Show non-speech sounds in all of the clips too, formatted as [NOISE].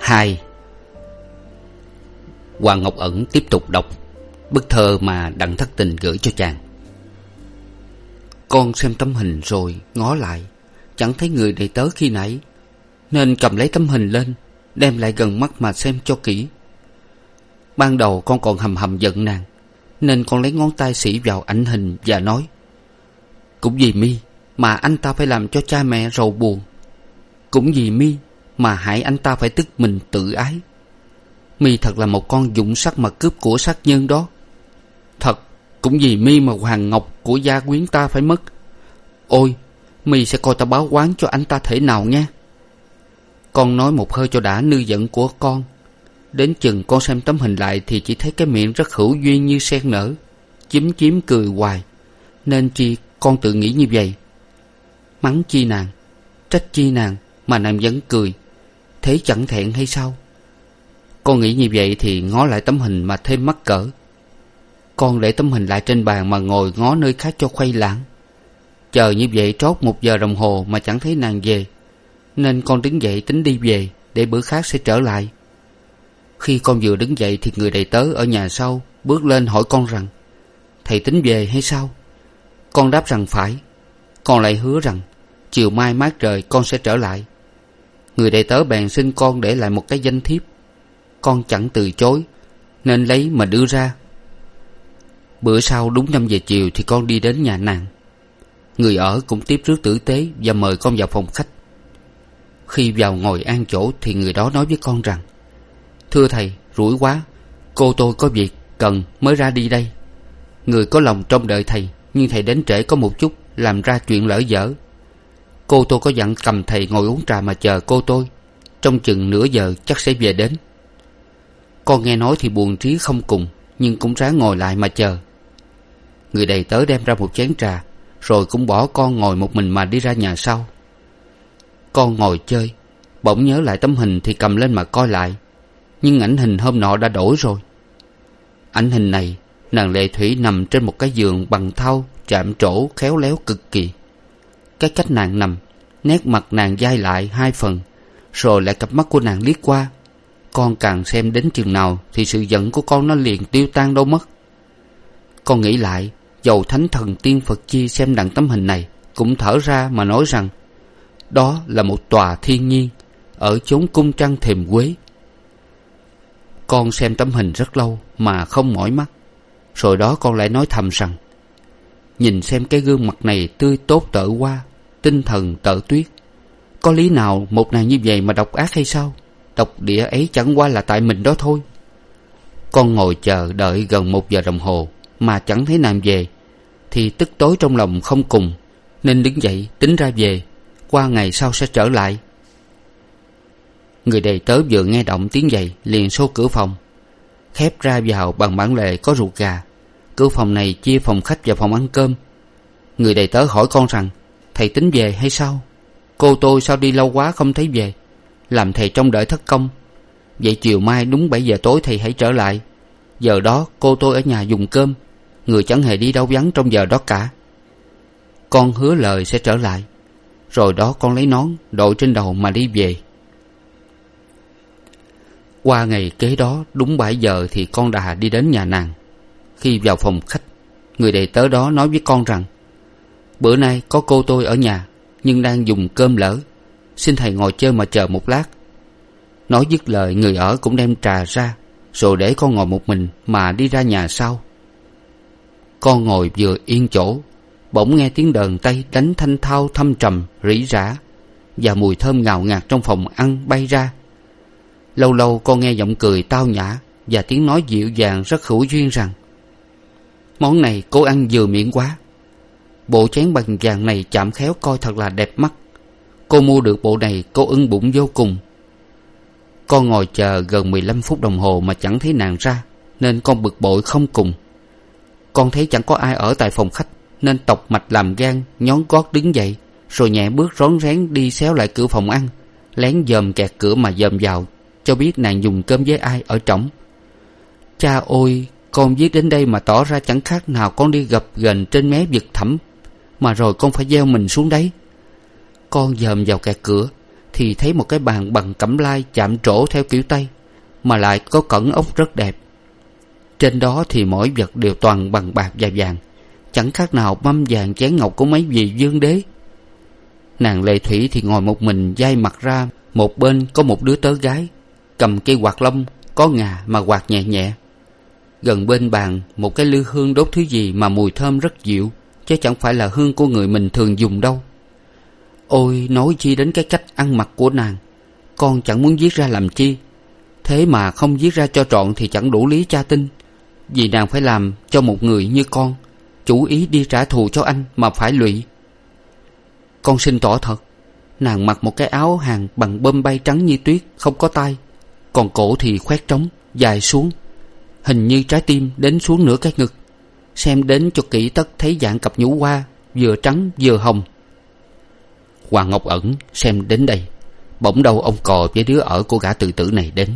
Tập hai. Hoàng ngọc ẩn tiếp tục đọc bức thơ mà đặng thất tình gửi cho chàng. Con xem tấm hình rồi ngó lại, chẳng thấy người đầy tớ khi nãy, nên cầm lấy tấm hình lên, đem lại gần mắt mà xem cho kỹ. Ban đầu con còn hầm hầm giận nàng, nên con lấy ngón tay xỉ vào ảnh hình và nói, cũng vì mi mà anh ta phải làm cho cha mẹ rầu buồn. Cũng vì mi mà hại anh ta phải tức mình tự ái. Mi thật là một con dụng sắc mà cướp của sát nhân đó. Thật, cũng vì mi mà hoàng ngọc của gia quyến ta phải mất. Ôi, mi sẽ coi ta báo oán cho anh ta thể nào nghe con nói một hơi cho đã nư giận của con. Đến chừng con xem tấm hình lại thì chỉ thấy cái miệng rất hữu duyên như sen nở chúm chím cười hoài. Nên chi con tự nghĩ như vậy? Mắng chi nàng, trách chi nàng mà nàng vẫn cười thế chẳng thẹn hay sao? Con nghĩ như vậy thì ngó lại tấm hình mà thêm mắc cỡ. Con để tấm hình lại trên bàn mà ngồi ngó nơi khác cho khuây lãng. Chờ như vậy trót một giờ đồng hồ mà chẳng thấy nàng về, nên con đứng dậy tính đi về để bữa khác sẽ trở lại. Khi con vừa đứng dậy thì người đầy tớ ở nhà sau bước lên hỏi con rằng, thầy tính về hay sao? Con đáp rằng phải. Con lại hứa rằng chiều mai mát trời con sẽ trở lại người đầy tớ bèn xin con để lại một cái danh thiếp. Con chẳng từ chối, nên lấy mà đưa ra. Bữa sau đúng năm giờ chiều thì con đi đến nhà nàng. Người ở cũng tiếp rước tử tế và mời con vào phòng khách. Khi vào ngồi an chỗ thì người đó nói với con rằng, thưa thầy, rủi quá, cô tôi có việc cần mới ra đi đây. Người có lòng trông đợi thầy, nhưng thầy đến trễ có một chút, làm ra chuyện lỡ dở cô tôi có dặn cầm thầy ngồi uống trà mà chờ cô tôi. Trong chừng nửa giờ chắc sẽ về đến. Con nghe nói thì buồn trí không cùng, nhưng cũng ráng ngồi lại mà chờ. Người đầy tớ đem ra một chén trà, rồi cũng bỏ con ngồi một mình mà đi ra nhà sau. Con ngồi chơi, bỗng nhớ lại tấm hình thì cầm lên mà coi lại. Nhưng ảnh hình hôm nọ đã đổi rồi. Ảnh hình này, nàng lệ thủy nằm trên một cái giường bằng thau, chạm trổ, khéo léo cực kỳ cái cách nàng nằm, nét mặt nàng dai lại hai phần, rồi lại cặp mắt của nàng liếc qua. Con càng xem đến chừng nào thì sự giận của con nó liền tiêu tan đâu mất. Con nghĩ lại, dầu thánh thần tiên phật chi xem đặng tấm hình này, cũng thở ra mà nói rằng, đó là một tòa thiên nhiên, ở chốn cung trăng thềm quế. Con xem tấm hình rất lâu mà không mỏi mắt, rồi đó con lại nói thầm rằng, nhìn xem cái gương mặt này tươi tốt tở qua tinh thần tợ tuyết. Có lý nào một nàng như vậy mà độc ác hay sao? Độc địa ấy chẳng qua là tại mình đó thôi. Con ngồi chờ đợi gần một giờ đồng hồ mà chẳng thấy nàng về, thì tức tối trong lòng không cùng, nên đứng dậy tính ra về, qua ngày sau sẽ trở lại. Người đầy tớ vừa nghe động tiếng giày liền xô cửa phòng, khép ra vào bằng bản lề có ruột gà. Cửa phòng này chia phòng khách và phòng ăn cơm. Người đầy tớ hỏi con rằng thầy tính về hay sao? Cô tôi sao đi lâu quá không thấy về? Làm thầy trông đợi thất công. Vậy chiều mai đúng bảy giờ tối thầy hãy trở lại. Giờ đó cô tôi ở nhà dùng cơm. Người chẳng hề đi đâu vắng trong giờ đó cả. Con hứa lời sẽ trở lại. Rồi đó con lấy nón, đội trên đầu mà đi về. Qua ngày kế đó, đúng bảy giờ thì con đà đi đến nhà nàng. Khi vào phòng khách, người đầy tớ đó nói với con rằng bữa nay có cô tôi ở nhà, nhưng đang dùng cơm lỡ. Xin thầy ngồi chơi mà chờ một lát. Nói dứt lời, người ở cũng đem trà ra, rồi để con ngồi một mình mà đi ra nhà sau. Con ngồi vừa yên chỗ, bỗng nghe tiếng đờn tay đánh thanh thao thâm trầm, rỉ rả, và mùi thơm ngào ngạt trong phòng ăn bay ra. Lâu lâu con nghe giọng cười tao nhã, và tiếng nói dịu dàng rất hữu duyên rằng, món này cô ăn vừa miệng quá bộ chén bằng vàng này chạm khéo coi thật là đẹp mắt. Cô mua được bộ này, cô ưng bụng vô cùng. Con ngồi chờ gần mười lăm phút đồng hồ mà chẳng thấy nàng ra, nên con bực bội không cùng. Con thấy chẳng có ai ở tại phòng khách, nên tọc mạch làm gan, nhón gót đứng dậy, rồi nhẹ bước rón rén đi xéo lại cửa phòng ăn, lén dòm kẹt cửa mà dòm vào, cho biết nàng dùng cơm với ai ở trỏng. Cha ôi con viết đến đây mà tỏ ra chẳng khác nào con đi gập ghềnh trên mé vực thẳm mà rồi con phải gieo mình xuống đấy. Con dòm vào kẹt cửa, thì thấy một cái bàn bằng cẩm lai chạm trổ theo kiểu tây, mà lại có cẩn ốc rất đẹp. Trên đó thì mỗi vật đều toàn bằng bạc và vàng, chẳng khác nào mâm vàng chén ngọc của mấy vị dương đế. Nàng lệ thủy thì ngồi một mình d mặt ra, một bên có một đứa tớ gái, cầm cây quạt lông, có ngà mà quạt nhẹ nhẹ. Gần bên bàn, một cái lư hương đốt thứ gì mà mùi thơm rất dịu chứ chẳng phải là hương của người mình thường dùng đâu. Ôi, nói chi đến cái cách ăn mặc của nàng, con chẳng muốn viết ra làm chi. Thế mà không viết ra cho trọn thì chẳng đủ lý cha tin. Vì nàng phải làm cho một người như con, chủ ý đi trả thù cho anh mà phải lụy. Con xin tỏ thật, nàng mặc một cái áo hàng bằng bơm bay trắng như tuyết, không có tay còn cổ thì khoét trống, dài xuống. Hình như trái tim đến xuống nửa cái ngực xem đến cho kỹ tất thấy dạng cặp nhũ hoa, vừa trắng vừa hồng. Hoàng ngọc ẩn xem đến đây, bỗng đâu ông cò với đứa ở của gã tự tử này đến.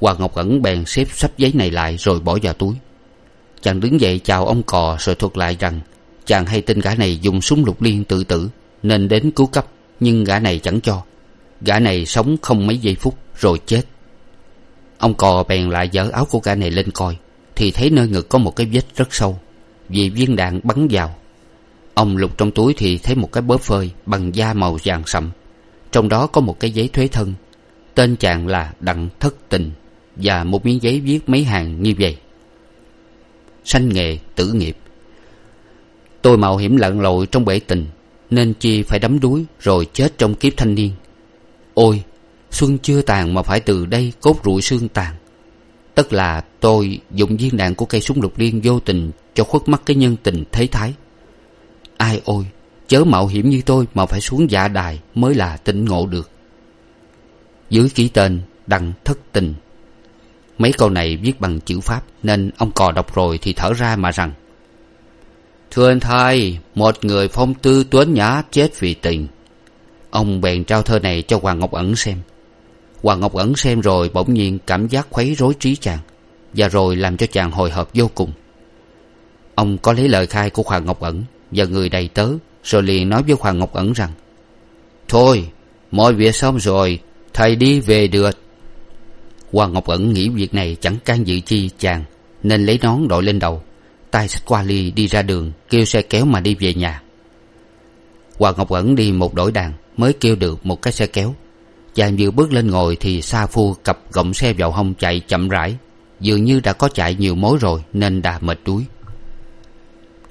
Hoàng ngọc ẩn bèn xếp sắp giấy này lại rồi bỏ vào túi. Chàng đứng dậy chào ông cò rồi thuật lại rằng, chàng hay tin gã này dùng súng lục liên tự tử, nên đến cứu cấp, nhưng gã này chẳng cho. Gã này sống không mấy giây phút rồi chết. Ông cò bèn lại dở áo của gã này lên coi thì thấy nơi ngực có một cái vết rất sâu. Vì viên đạn bắn vào, ông lục trong túi thì thấy một cái bóp phơi bằng da màu vàng sậm trong đó có một cái giấy thuế thân, tên chàng là đặng thất tình, và một miếng giấy viết mấy hàng như vậy. Sanh nghề, tử nghiệp. Tôi mạo hiểm lặn lội trong bể tình, nên chi phải đắm đuối rồi chết trong kiếp thanh niên. Ôi, xuân chưa tàn mà phải từ đây cốt rụi xương tàn tức là tôi dùng viên đạn của cây súng lục liên vô tình cho khuất mắt cái nhân tình thế thái. Ai ôi, chớ mạo hiểm như tôi mà phải xuống dạ đài mới là tỉnh ngộ được. Dưới ký tên đặng thất tình, mấy câu này viết bằng chữ pháp nên ông cò đọc rồi thì thở ra mà rằng, thưa anh thầy một người phong tư tuấn nhã chết vì tình. Ông bèn trao thơ này cho hoàng ngọc ẩn xem hoàng ngọc ẩn xem rồi bỗng nhiên cảm giác khuấy rối trí chàng, và rồi làm cho chàng hồi hộp vô cùng. Ông có lấy lời khai của hoàng ngọc ẩn, và người đầy tớ, rồi liền nói với hoàng ngọc ẩn rằng, thôi, mọi việc xong rồi, thầy đi về được. Hoàng ngọc ẩn nghĩ việc này chẳng can dự chi chàng, nên lấy nón đội lên đầu, tay xách qua ly đi ra đường, kêu xe kéo mà đi về nhà. Hoàng ngọc ẩn đi một đổi đàn, mới kêu được một cái xe kéo chàng vừa bước lên ngồi thì sa phu cặp gọng xe vào hông chạy chậm rãi. Dường như đã có chạy nhiều mối rồi nên đã mệt đuối.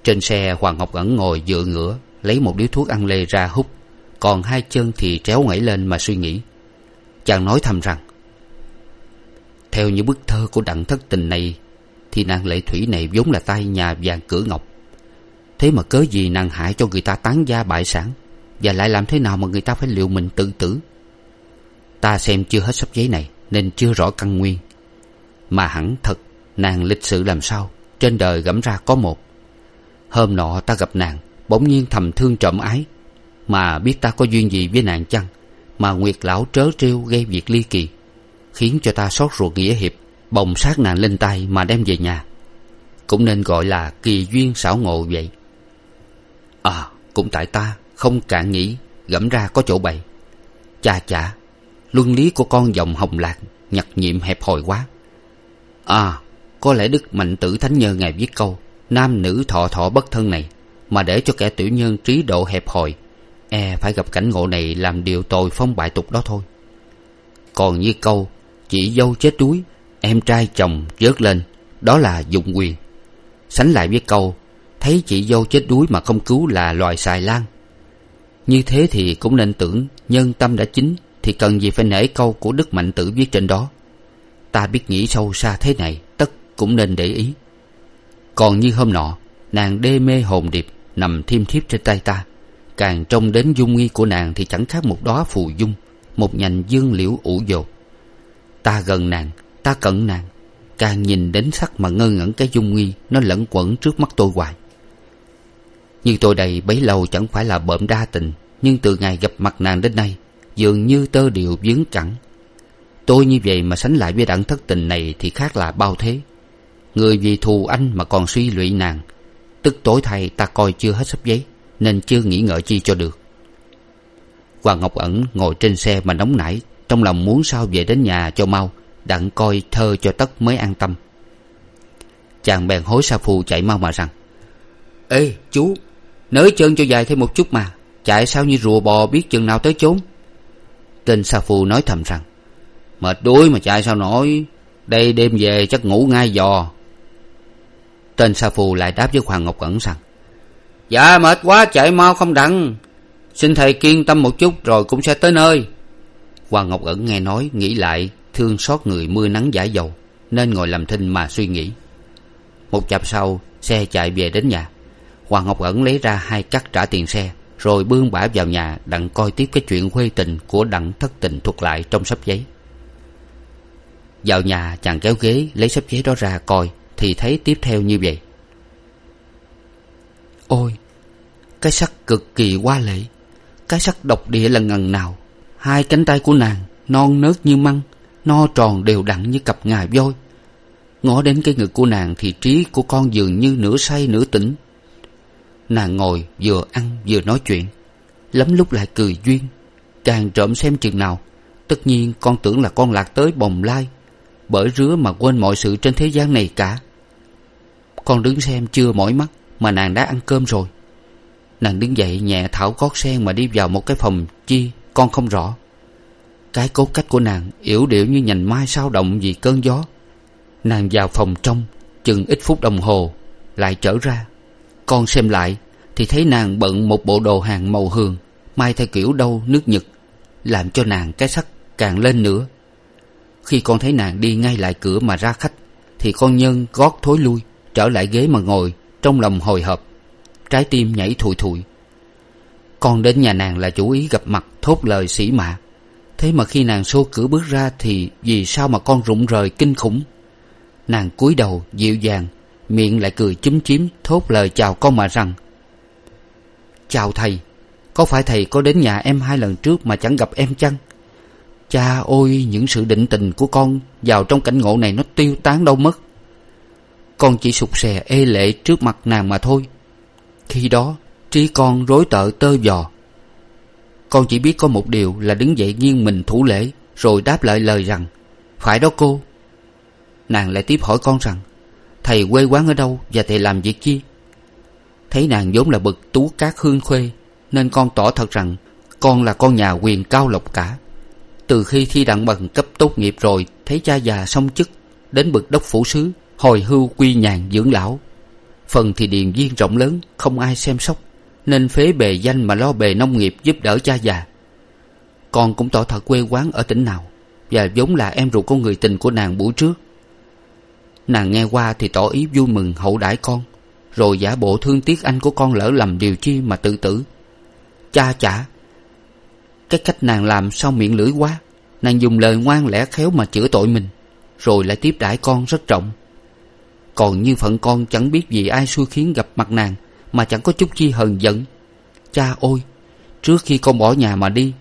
Trên xe, hoàng ngọc ẩn ngồi dựa ngửa, lấy một điếu thuốc ăn lê ra hút. Còn hai chân thì tréo ngẩy lên mà suy nghĩ. Chàng nói thầm rằng, theo những bức thơ của đặng thất tình này, thì nàng lệ thủy này vốn là tay nhà vàng cửa ngọc. Thế mà cớ gì nàng hại cho người ta tán gia bại sản? Và lại làm thế nào mà người ta phải liệu mình tự tử? Ta xem chưa hết sắp giấy này, nên chưa rõ căn nguyên. Mà hẳn thật, nàng lịch sự làm sao? Trên đời gẫm ra có một. Hôm nọ ta gặp nàng, bỗng nhiên thầm thương trộm ái. Mà biết ta có duyên gì với nàng chăng? Mà nguyệt lão trớ trêu gây việc ly kỳ, khiến cho ta xót ruột nghĩa hiệp, bồng sát nàng lên tay mà đem về nhà. Cũng nên gọi là kỳ duyên xảo ngộ vậy. À cũng tại ta, không cạn nghĩ, gẫm ra có chỗ bậy chà chà luân lý của con dòng hồng lạc nhặt nhiệm hẹp hòi quá. À có lẽ đức mạnh tử thánh nhơ ngài viết câu, nam nữ thọ thọ bất thân này, mà để cho kẻ tiểu nhân trí độ hẹp hòi e phải gặp cảnh ngộ này làm điều tồi phong bại tục đó thôi. Còn như câu chị dâu chết đuối, em trai chồng vớt lên, đó là dụng quyền. Sánh lại với câu, thấy chị dâu chết đuối mà không cứu là loài xài lan như thế thì cũng nên tưởng nhân tâm đã chín thì cần gì phải nể câu của đức mạnh tử viết trên đó. Ta biết nghĩ sâu xa thế này, tất cũng nên để ý. Còn như hôm nọ, nàng đê mê hồn điệp, nằm thiêm thiếp trên tay ta. Càng trông đến dung nghi của nàng thì chẳng khác một đóa phù dung, một nhành dương liễu ủ dột ta gần nàng, ta cận nàng, càng nhìn đến sắc mà ngơ ngẩn cái dung nghi, nó lẫn quẩn trước mắt tôi hoài. Như tôi đây bấy lâu chẳng phải là bợm đa tình, nhưng từ ngày gặp mặt nàng đến nay dường như tơ điều vướng cẳng tôi như vậy mà sánh lại với đặng thất tình này thì khác là bao thế. Người vì thù anh mà còn suy lụy nàng. Tức tối thay ta coi chưa hết sắp giấy, nên chưa nghĩ ngợi chi cho được. Hoàng ngọc ẩn ngồi trên xe mà nóng nảy, trong lòng muốn sao về đến nhà cho mau, đặng coi thơ cho tất mới an tâm. Chàng bèn hối sa phù chạy mau mà rằng, ê, chú, nới chân cho dài thêm một chút mà, chạy sao như rùa bò biết chừng nào tới chốn? Tên sa phu nói thầm rằng, mệt đuối mà chạy sao nổi? Đây đêm về chắc ngủ ngay giò. Tên sa phu lại đáp với hoàng ngọc ẩn rằng dạ mệt quá, chạy mau không đặng. Xin thầy kiên tâm một chút rồi cũng sẽ tới nơi. Hoàng ngọc ẩn nghe nói, nghĩ lại, thương xót người mưa nắng giải dầu, nên ngồi làm thinh mà suy nghĩ. Một chập sau, xe chạy về đến nhà. Hoàng ngọc ẩn lấy ra hai cắt trả tiền xe rồi bươn bả vào nhà, đặng coi tiếp cái chuyện khuê tình của đặng thất tình thuật lại trong sắp giấy. Vào nhà, chàng kéo ghế, lấy sắp giấy đó ra coi, thì thấy tiếp theo như vậy. Ôi, cái sắc cực kỳ hoa lệ, cái sắc độc địa là ngần nào. Hai cánh tay của nàng, non nớt như măng, no tròn đều đặn như cặp ngà voi. Ngó đến cái ngực của nàng thì trí của con dường như nửa say nửa tỉnh nàng ngồi vừa ăn vừa nói chuyện. Lắm lúc lại cười duyên. Càng trộm xem chừng nào, tất nhiên con tưởng là con lạc tới bồng lai, bởi rứa mà quên mọi sự trên thế gian này cả. Con đứng xem chưa mỏi mắt mà nàng đã ăn cơm rồi. Nàng đứng dậy nhẹ thảo gót sen mà đi vào một cái phòng chi con không rõ. Cái cốt cách của nàng yểu điệu như nhành mai sao động vì cơn gió. Nàng vào phòng trong, chừng ít phút đồng hồ, lại trở ra con xem lại, thì thấy nàng bận một bộ đồ hàng màu hường, may theo kiểu đâu nước nhật, làm cho nàng cái sắc càng lên nữa. Khi con thấy nàng đi ngay lại cửa mà ra khách, thì con nhân gót thối lui, trở lại ghế mà ngồi trong lòng hồi hộp, trái tim nhảy thùi thụi con đến nhà nàng là chủ ý gặp mặt thốt lời sĩ mạ thế mà khi nàng xô cửa bước ra thì vì sao mà con rụng rời kinh khủng? Nàng cúi đầu dịu dàng miệng lại cười chúm chím, thốt lời chào con mà rằng, chào thầy, có phải thầy có đến nhà em hai lần trước mà chẳng gặp em chăng? Cha ôi, những sự định tình của con vào trong cảnh ngộ này nó tiêu tán đâu mất. Con chỉ sụt sè ê lệ trước mặt nàng mà thôi. Khi đó, trí con rối tợ tơ vò. Con chỉ biết có một điều là đứng dậy nghiêng mình thủ lễ, rồi đáp lại lời rằng, phải đó cô. Nàng lại tiếp hỏi con rằng thầy quê quán ở đâu và thầy làm việc chi? Thấy nàng vốn là bậc tú cát hương khuê, nên con tỏ thật rằng con là con nhà quyền cao lộc cả. Từ khi thi đặng bằng cấp tốt nghiệp rồi, thấy cha già xong chức, đến bậc đốc phủ sứ, hồi hưu quy nhàn dưỡng lão. Phần thì điền viên rộng lớn, không ai xem sóc, nên phế bề danh mà lo bề nông nghiệp giúp đỡ cha già. Con cũng tỏ thật quê quán ở tỉnh nào, và vốn là em ruột con người tình của nàng buổi trước nàng nghe qua thì tỏ ý vui mừng, hậu đãi con. Rồi giả bộ thương tiếc anh của con lỡ lầm điều chi mà tự tử. Cha chả, cái cách nàng làm sao miệng lưỡi quá. Nàng dùng lời ngoan lẽ khéo mà chữa tội mình, rồi lại tiếp đãi con rất trọng còn như phận con chẳng biết vì ai xui khiến gặp mặt nàng, mà chẳng có chút chi hờn giận. Cha ôi, trước khi con bỏ nhà mà đi,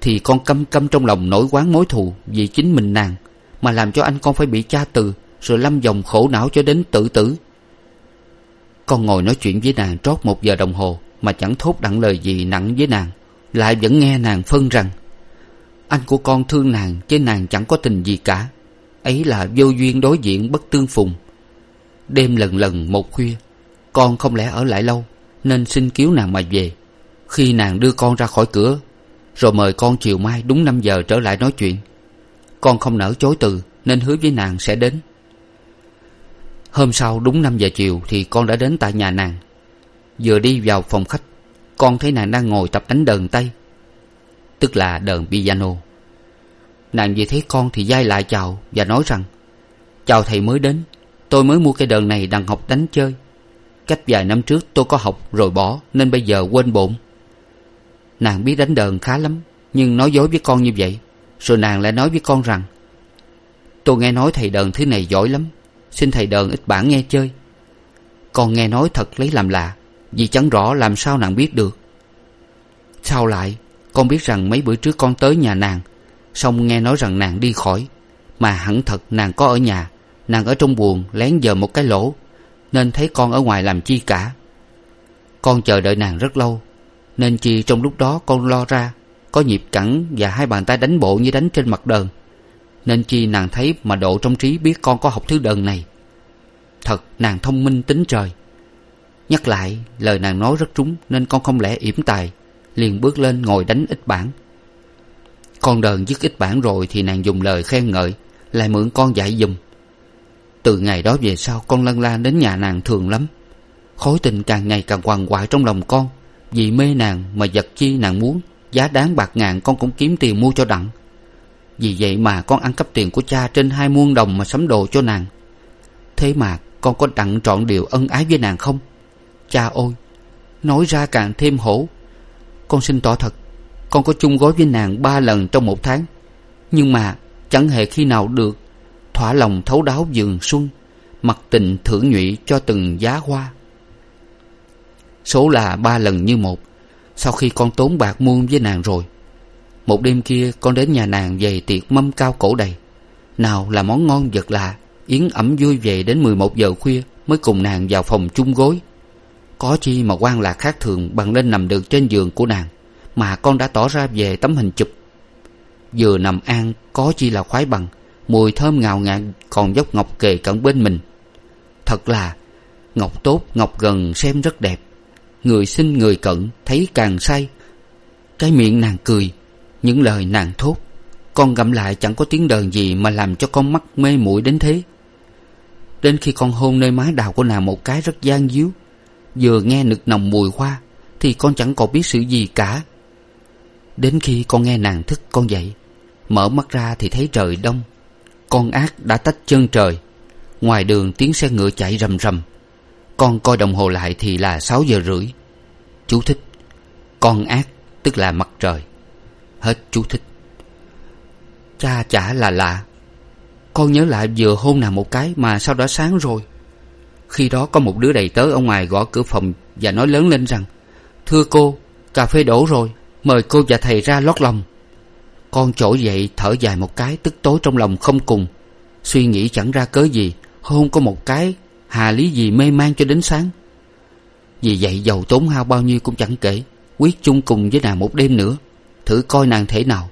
thì con căm căm trong lòng nổi quán mối thù vì chính mình nàng, mà làm cho anh con phải bị cha từ rồi lâm vòng khổ não cho đến tự tử. Con ngồi nói chuyện với nàng trót một giờ đồng hồ mà chẳng thốt đặng lời gì nặng với nàng, lại vẫn nghe nàng phân rằng, anh của con thương nàng, chứ nàng chẳng có tình gì cả. Ấy là vô duyên đối diện bất tương phùng. Đêm lần lần một khuya, con không lẽ ở lại lâu, nên xin cứu nàng mà về. Khi nàng đưa con ra khỏi cửa, rồi mời con chiều mai đúng năm giờ trở lại nói chuyện. Con không nỡ chối từ, nên hứa với nàng sẽ đến hôm sau đúng năm giờ chiều thì con đã đến tại nhà nàng. Vừa đi vào phòng khách, con thấy nàng đang ngồi tập đánh đờn tây tức là đờn piano. Nàng vừa thấy con thì d lại chào và nói rằng, chào thầy mới đến, tôi mới mua cây đờn này đằng học đánh chơi. Cách vài năm trước tôi có học rồi bỏ, nên bây giờ quên bộn nàng biết đánh đờn khá lắm, nhưng nói dối với con như vậy, rồi nàng lại nói với con rằng, tôi nghe nói thầy đờn thứ này giỏi lắm xin thầy đờn ít bản nghe chơi. Con nghe nói thật lấy làm lạ, vì chẳng rõ làm sao nàng biết được. Sao lại, con biết rằng mấy bữa trước con tới nhà nàng, xong nghe nói rằng nàng đi khỏi, mà hẳn thật nàng có ở nhà, nàng ở trong buồng lén giờ một cái lỗ, nên thấy con ở ngoài làm chi cả. Con chờ đợi nàng rất lâu, nên chi trong lúc đó con lo ra, có nhịp cẳng và hai bàn tay đánh bộ như đánh trên mặt đờn nên chi nàng thấy mà độ trong trí biết con có học thứ đần này, thật nàng thông minh tính trời. Nhắc lại, lời nàng nói rất trúng nên con không lẽ yểm tài, liền bước lên ngồi đánh ít bản con đờn dứt ít bản rồi thì nàng dùng lời khen ngợi, lại mượn con dạy giùm từ ngày đó về sau, con lân la đến nhà nàng thường lắm. Khối tình càng ngày càng quằn quại trong lòng con, vì mê nàng mà vật chi nàng muốn, giá đáng bạc ngàn con cũng kiếm tiền mua cho đặng vì vậy mà con ăn cắp tiền của cha trên hai muôn đồng mà sắm đồ cho nàng. Thế mà con có đặng trọn điều ân ái với nàng không? Cha ôi, nói ra càng thêm hổ. Con xin tỏ thật, con có chung gói với nàng ba lần trong một tháng. Nhưng mà chẳng hề khi nào được thỏa lòng thấu đáo vườn xuân, mặc tình thưởng nhụy cho từng giá hoa. Số là ba lần như một, sau khi con tốn bạc muôn với nàng rồi một đêm kia, con đến nhà nàng về tiệc mâm cao cổ đầy. Nào là món ngon vật lạ, yến ẩm vui về đến mười một giờ khuya mới cùng nàng vào phòng chung gối. Có chi mà quan lạc khác thường bằng lên nằm được trên giường của nàng, mà con đã tỏ ra về tấm hình chụp. Vừa nằm an, có chi là khoái bằng, mùi thơm ngào ngạt còn dốc ngọc kề cận bên mình. Thật là, ngọc tốt, ngọc gần, xem rất đẹp. Người xinh người cận, thấy càng say. Cái miệng nàng cười những lời nàng thốt, con gặm lại chẳng có tiếng đờn gì mà làm cho con mắt mê muội đến thế. Đến khi con hôn nơi má đào của nàng một cái rất gian díu, vừa nghe nực nồng mùi hoa thì con chẳng còn biết sự gì cả. Đến khi con nghe nàng thức con dậy, mở mắt ra thì thấy trời đông, con ác đã tách chân trời. Ngoài đường tiếng xe ngựa chạy rầm rầm, con coi đồng hồ lại thì là sáu giờ rưỡi. Chú thích, con ác tức là mặt trời hết chú thích. Cha chả là lạ. Con nhớ lại vừa hôn nàng một cái mà sao đã sáng rồi. Khi đó có một đứa đầy tớ ở ngoài gõ cửa phòng và nói lớn lên rằng, thưa cô, cà phê đổ rồi, mời cô và thầy ra lót lòng. Con trỗi dậy thở dài một cái tức tối trong lòng không cùng. Suy nghĩ chẳng ra cớ gì, hôn có một cái, hà lý gì mê man cho đến sáng. Vì vậy giàu tốn hao bao nhiêu cũng chẳng kể, quyết chung cùng với nàng một đêm nữa thử coi nàng thế nào.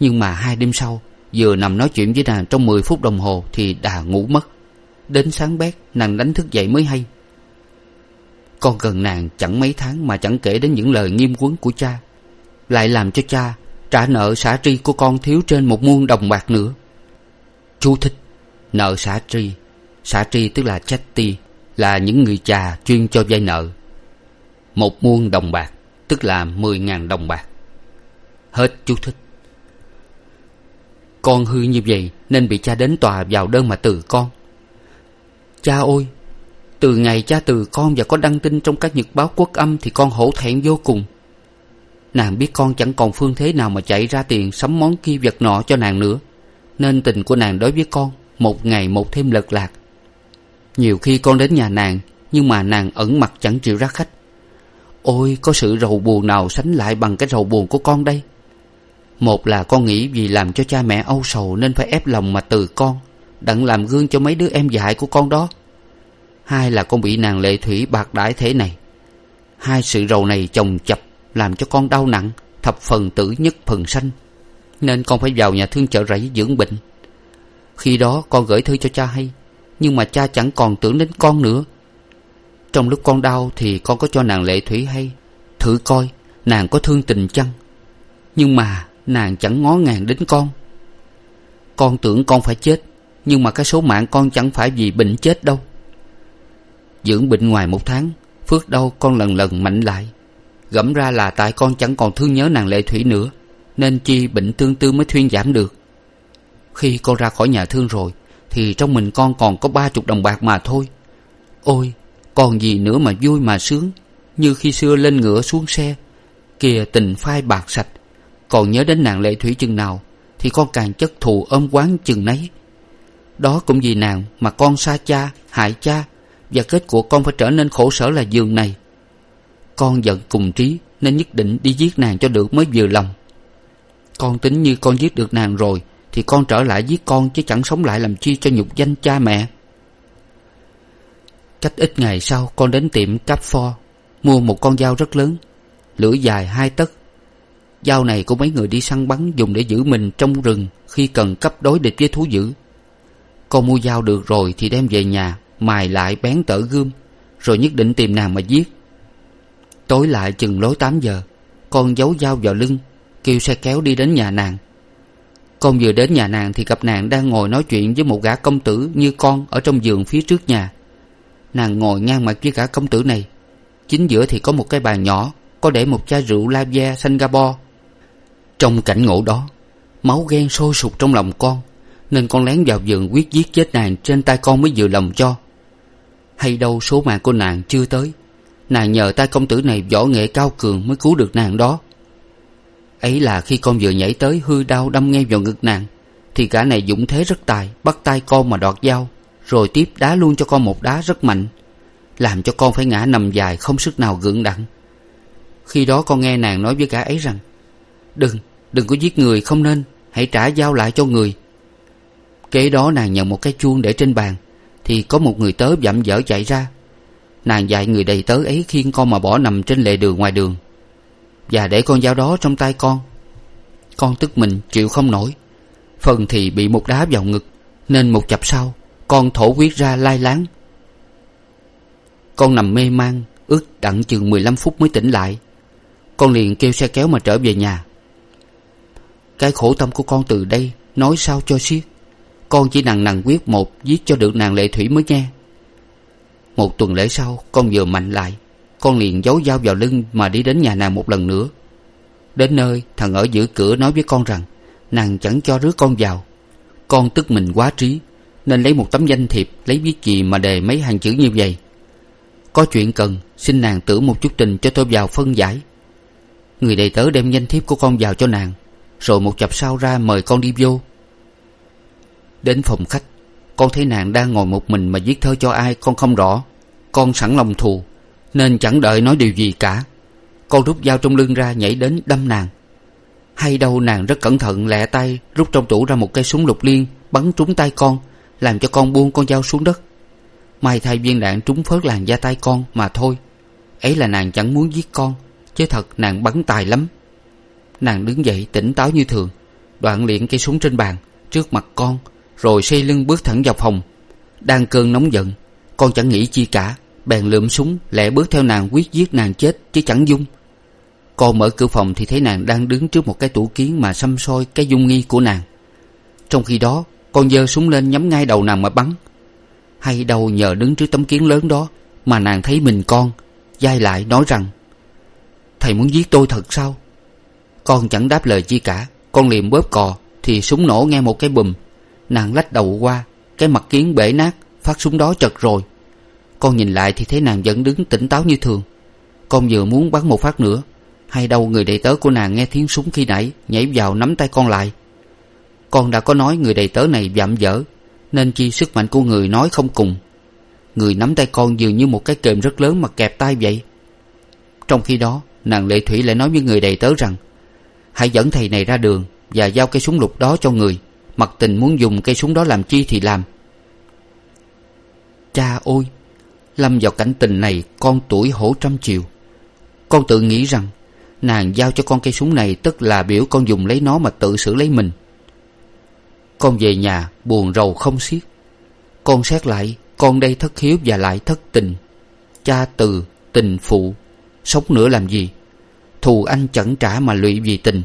Nhưng mà hai đêm sau, vừa nằm nói chuyện với nàng trong mười phút đồng hồ thì đà ngủ mất. Đến sáng bét, nàng đánh thức dậy mới hay. Con gần nàng chẳng mấy tháng mà chẳng kể đến những lời nghiêm quấn của cha. Lại làm cho cha trả nợ xả tri của con thiếu trên một muôn đồng bạc nữa. Chú thích, nợ xả tri. Xả tri tức là ti là những người cha chuyên cho vay nợ. Một muôn đồng bạc, tức là mười ngàn đồng bạc hết chú thích. Con hư như vậy nên bị cha đến tòa vào đơn mà từ con. Cha ôi từ ngày cha từ con và có đăng tin trong các nhật báo quốc âm thì con hổ thẹn vô cùng. Nàng biết con chẳng còn phương thế nào mà chạy ra tiền sắm món kia vật nọ cho nàng nữa, nên tình của nàng đối với con một ngày một thêm lật lạc. Nhiều khi con đến nhà nàng, nhưng mà nàng ẩn mặt chẳng chịu ra khách. Ôi, có sự rầu buồn nào sánh lại bằng cái rầu buồn của con đây? Một là con nghĩ vì làm cho cha mẹ âu sầu nên phải ép lòng mà từ con, đặng làm gương cho mấy đứa em dại của con đó. Hai là con bị nàng lệ thủy bạc đãi thế này. Hai sự rầu này chồng chập làm cho con đau nặng, thập phần tử nhất phần sanh, nên con phải vào nhà thương chợ rẫy dưỡng bệnh. Khi đó con gửi thư cho cha hay, nhưng mà cha chẳng còn tưởng đến con nữa. Trong lúc con đau thì con có cho nàng lệ thủy hay, thử coi, nàng có thương tình chăng? Nhưng mà nàng chẳng ngó ngàng đến con. Con tưởng con phải chết, nhưng mà cái số mạng con chẳng phải vì bệnh chết đâu. Dưỡng bệnh ngoài một tháng, phước đâu con lần lần mạnh lại. Gẫm ra là tại con chẳng còn thương nhớ nàng lệ thủy nữa, nên chi bệnh tương tư mới thuyên giảm được. Khi con ra khỏi nhà thương rồi, thì trong mình con còn có ba chục đồng bạc mà thôi. Ôi, còn gì nữa mà vui mà sướng, như khi xưa lên ngựa xuống xe, kìa tình phai bạc sạch còn nhớ đến nàng lệ thủy chừng nào, thì con càng chất thù ôm quán chừng nấy. Đó cũng vì nàng mà con xa cha hại cha và kết của con phải trở nên khổ sở là giường này. Con giận cùng trí nên nhất định đi giết nàng cho được mới vừa lòng. Con tính như con giết được nàng rồi, thì con trở lại giết con chứ chẳng sống lại làm chi cho nhục danh cha mẹ. Cách ít ngày sau, con đến tiệm cáp pho, mua một con dao rất lớn, lưỡi dài hai tấc dao này của mấy người đi săn bắn dùng để giữ mình trong rừng khi cần cấp đối địch với thú dữ. Con mua dao được rồi thì đem về nhà, mài lại bén tở gươm, rồi nhất định tìm nàng mà giết. Tối lại chừng lối tám giờ, con giấu dao vào lưng, kêu xe kéo đi đến nhà nàng. Con vừa đến nhà nàng thì gặp nàng đang ngồi nói chuyện với một gã công tử như con ở trong giường phía trước nhà. Nàng ngồi ngang mặt với gã công tử này. Chính giữa thì có một cái bàn nhỏ, có để một chai rượu la ve singapore trong cảnh ngộ đó, máu ghen sôi sục trong lòng con, nên con lén vào giường quyết giết chết nàng trên tay con mới vừa lòng cho. Hay đâu số mạng của nàng chưa tới, nàng nhờ tay công tử này võ nghệ cao cường mới cứu được nàng đó. Ấy là khi con vừa nhảy tới hư đau đâm ngay vào ngực nàng, thì gã này dũng thế rất tài, bắt tay con mà đoạt dao, rồi tiếp đá luôn cho con một đá rất mạnh, làm cho con phải ngã nằm dài không sức nào gượng đặng. Khi đó con nghe nàng nói với gã ấy rằng đừng đừng có giết người, không nên. Hãy trả dao lại cho người. Kế đó nàng nhận một cái chuông để trên bàn, thì có một người tớ vặm vỡ chạy ra. Nàng dạy người đầy tớ ấy khiêng con mà bỏ nằm trên lề đường ngoài đường. Và để con dao đó trong tay con. Con tức mình chịu không nổi. Phần thì bị một đá vào ngực, nên một chập sau, con thổ huyết ra lai láng. Con nằm mê man, ước đặng chừng mười lăm phút mới tỉnh lại. Con liền kêu xe kéo mà trở về nhà cái khổ tâm của con từ đây nói sao cho xiết? Con chỉ nằng nằng quyết một giết cho được nàng lệ thủy mới nghe. Một tuần lễ sau, con vừa mạnh lại, con liền giấu dao vào lưng mà đi đến nhà nàng một lần nữa. Đến nơi, thằng ở giữa cửa nói với con rằng, nàng chẳng cho rước con vào. Con tức mình quá trí, nên lấy một tấm danh thiệp, lấy viết gì mà đề mấy hàng chữ như vậy. Có chuyện cần, xin nàng tưởng một chút tình cho tôi vào phân giải. Người đầy tớ đem danh thiếp của con vào cho nàng rồi một chập sau ra mời con đi vô. Đến phòng khách, con thấy nàng đang ngồi một mình mà viết thơ cho ai con không rõ. Con sẵn lòng thù, nên chẳng đợi nói điều gì cả. Con rút dao trong lưng ra nhảy đến đâm nàng. Hay đâu nàng rất cẩn thận lẹ tay, rút trong tủ ra một cây súng lục liên, bắn trúng tay con, làm cho con buông con dao xuống đất. May thay viên đạn trúng phớt làn da tay con mà thôi. Ấy là nàng chẳng muốn giết con, chứ thật nàng bắn tài lắm nàng đứng dậy tỉnh táo như thường, đoạn liệng cây súng trên bàn, trước mặt con, rồi xây lưng bước thẳng vào phòng. Đang cơn nóng giận, con chẳng nghĩ chi cả, bèn lượm súng, lẹ bước theo nàng quyết giết nàng chết, chứ chẳng dung. Con mở cửa phòng thì thấy nàng đang đứng trước một cái tủ kiến mà xăm soi cái dung nghi của nàng. Trong khi đó, con giơ súng lên nhắm ngay đầu nàng mà bắn. Hay đâu nhờ đứng trước tấm kiến lớn đó mà nàng thấy mình con, dai lại nói rằng, thầy muốn giết tôi thật sao? Con chẳng đáp lời chi cả. Con liền bóp cò, thì súng nổ nghe một cái bùm. Nàng lách đầu qua, cái mặt kiến bể nát, phát súng đó chật rồi. Con nhìn lại thì thấy nàng vẫn đứng tỉnh táo như thường. Con vừa muốn bắn một phát nữa, hay đâu người đầy tớ của nàng nghe tiếng súng khi nãy nhảy vào nắm tay con lại. Con đã có nói người đầy tớ này vạm vỡ, nên chi sức mạnh của người nói không cùng. Người nắm tay con dường như một cái kềm rất lớn mà kẹp tay vậy. Trong khi đó, nàng lệ thủy lại nói với người đầy tớ rằng hãy dẫn thầy này ra đường và giao cây súng lục đó cho người. Mặc tình muốn dùng cây súng đó làm chi thì làm. Cha ôi, lâm vào cảnh tình này con tuổi hổ trăm chiều. Con tự nghĩ rằng nàng giao cho con cây súng này tức là biểu con dùng lấy nó mà tự xử lấy mình. Con về nhà buồn rầu không xiết. Con xét lại, con đây thất hiếu và lại thất tình. Cha từ tình phụ, sống nữa làm gì? Thù anh chẳng trả mà lụy vì tình.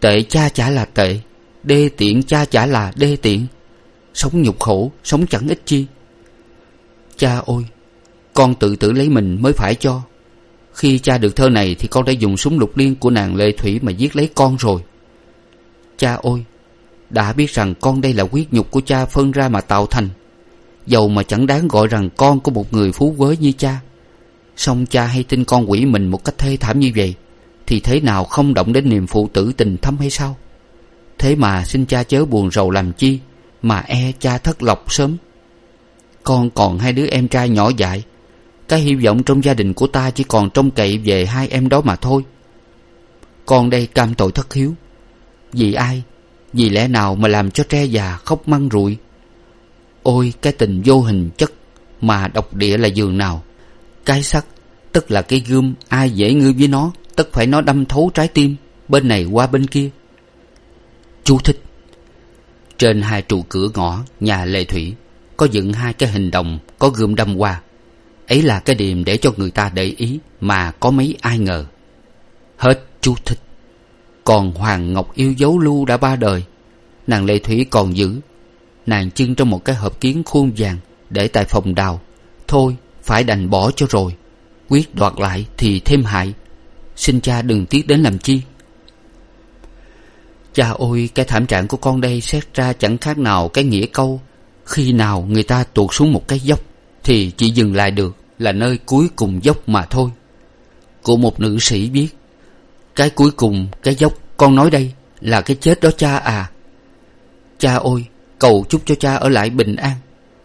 Tệ cha chả là tệ, đê tiện cha chả là đê tiện. Sống nhục khổ, sống chẳng ích chi. Cha ôi, con tự tử lấy mình mới phải cho. Khi cha được thơ này thì con đã dùng súng lục liên của nàng lệ thủy mà giết lấy con rồi. Cha ôi, đã biết rằng con đây là quyết nhục của cha phân ra mà tạo thành. Dầu mà chẳng đáng gọi rằng con của một người phú quế như cha. Song cha hay tin con quỷ mình một cách thê thảm như vậy thì thế nào không động đến niềm phụ tử tình thâm hay sao? Thế mà xin cha chớ buồn rầu làm chi mà e cha thất lộc sớm. Con còn hai đứa em trai nhỏ dại, cái hy vọng trong gia đình của ta chỉ còn trông cậy về hai em đó mà thôi. Con đây cam tội thất hiếu, vì ai, vì lẽ nào mà làm cho tre già khóc măng rụi ôi, cái tình vô hình chất mà độc địa là giường nào? Cái sắt tức là cái gươm, ai dễ ngư với nó? Tất phải nó đâm thấu trái tim, bên này qua bên kia. Chú thích. Trên hai trụ cửa ngõ, nhà lệ thủy, có dựng hai cái hình đồng, có gươm đâm qua. Ấy là cái điểm để cho người ta để ý mà có mấy ai ngờ. Hết chú thích. Còn hoàng ngọc yêu dấu lưu đã ba đời. Nàng lệ thủy còn giữ. Nàng chưng trong một cái hộp kiến khuôn vàng để tại phòng đào. Thôi, phải đành bỏ cho rồi. Quyết đoạt lại thì thêm hại xin cha đừng tiếc đến làm chi. Cha ôi cái thảm trạng của con đây xét ra chẳng khác nào cái nghĩa câu, khi nào người ta tuột xuống một cái dốc thì chỉ dừng lại được là nơi cuối cùng dốc mà thôi. Của một nữ sĩ biết, cái cuối cùng, cái dốc, con nói đây là cái chết đó cha à. Cha ôi cầu chúc cho cha ở lại bình an,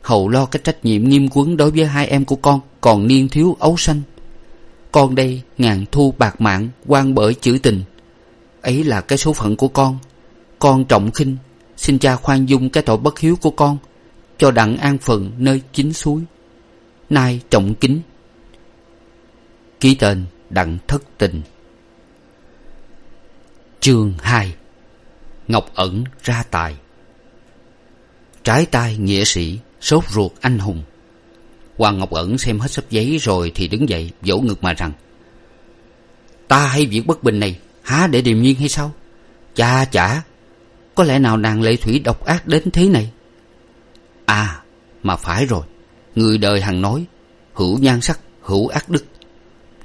hầu lo cái trách nhiệm nghiêm quấn đối với hai em của con còn niên thiếu ấu sanh con đây, ngàn thu bạc mạng, quan bởi chữ tình. Ấy là cái số phận của con. Con trọng khinh, xin cha khoan dung cái tội bất hiếu của con, cho đặng an phận nơi chính suối. Nay trọng kính. Ký tên đặng thất tình. Chương hai. Ngọc ẩn ra tài. Trái tay nghĩa sĩ, sốt ruột anh hùng hoàng ngọc ẩn xem hết sấp giấy rồi thì đứng dậy, vỗ ngực mà rằng, ta hay việc bất bình này, há để điềm nhiên hay sao? Cha chả, có lẽ nào nàng lệ thủy độc ác đến thế này? À mà phải rồi, người đời hằng nói, hữu nhan sắc, hữu ác đức.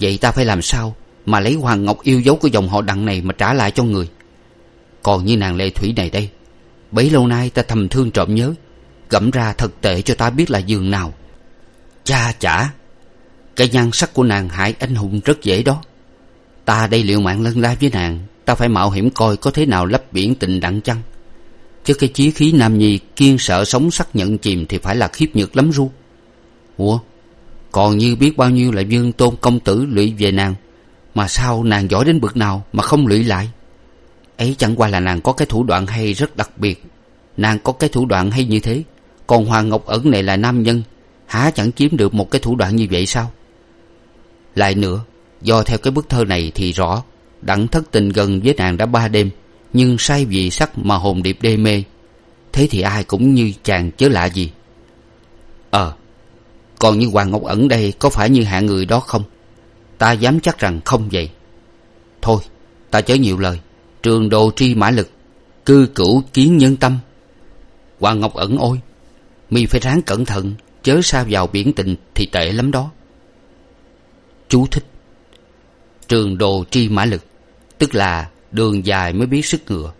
Vậy ta phải làm sao mà lấy hoàng ngọc yêu dấu của dòng họ đặng này mà trả lại cho người? Còn như nàng lệ thủy này đây, bấy lâu nay ta thầm thương trộm nhớ, gẫm ra thật tệ cho ta biết là giường nào cha chả. Cái nhan sắc của nàng hại anh hùng rất dễ đó. Ta đây liệu mạng lân la với nàng, ta phải mạo hiểm coi có thế nào lấp biển tình đặng chăng. Chứ cái chí khí nam nhi kiên sợ sống sắc nhận chìm thì phải là khiếp nhược lắm ru. Ủa, còn như biết bao nhiêu là dương tôn công tử lụy về nàng, mà sao nàng giỏi đến bực nào mà không lụy lại? Ấy chẳng qua là nàng có cái thủ đoạn hay rất đặc biệt. Nàng có cái thủ đoạn hay như thế. Còn hoàng ngọc ẩn này là nam nhân há chẳng kiếm được một cái thủ đoạn như vậy sao? Lại nữa, do theo cái bức thơ này thì rõ đặng thất tình gần với nàng đã ba đêm, nhưng say vì sắc mà hồn điệp đê mê. Thế thì ai cũng như chàng chớ lạ gì. Ờ còn như hoàng ngọc ẩn đây có phải như hạng người đó không? Ta dám chắc rằng không vậy. Thôi, ta chớ nhiều lời. Trường đồ tri mã lực, cư cửu kiến nhân tâm. Hoàng ngọc ẩn ôi, mi phải ráng cẩn thận chớ sao vào biển tình thì tệ lắm đó. Chú thích. Trường đồ tri mã lực, tức là đường dài mới biết sức ngựa.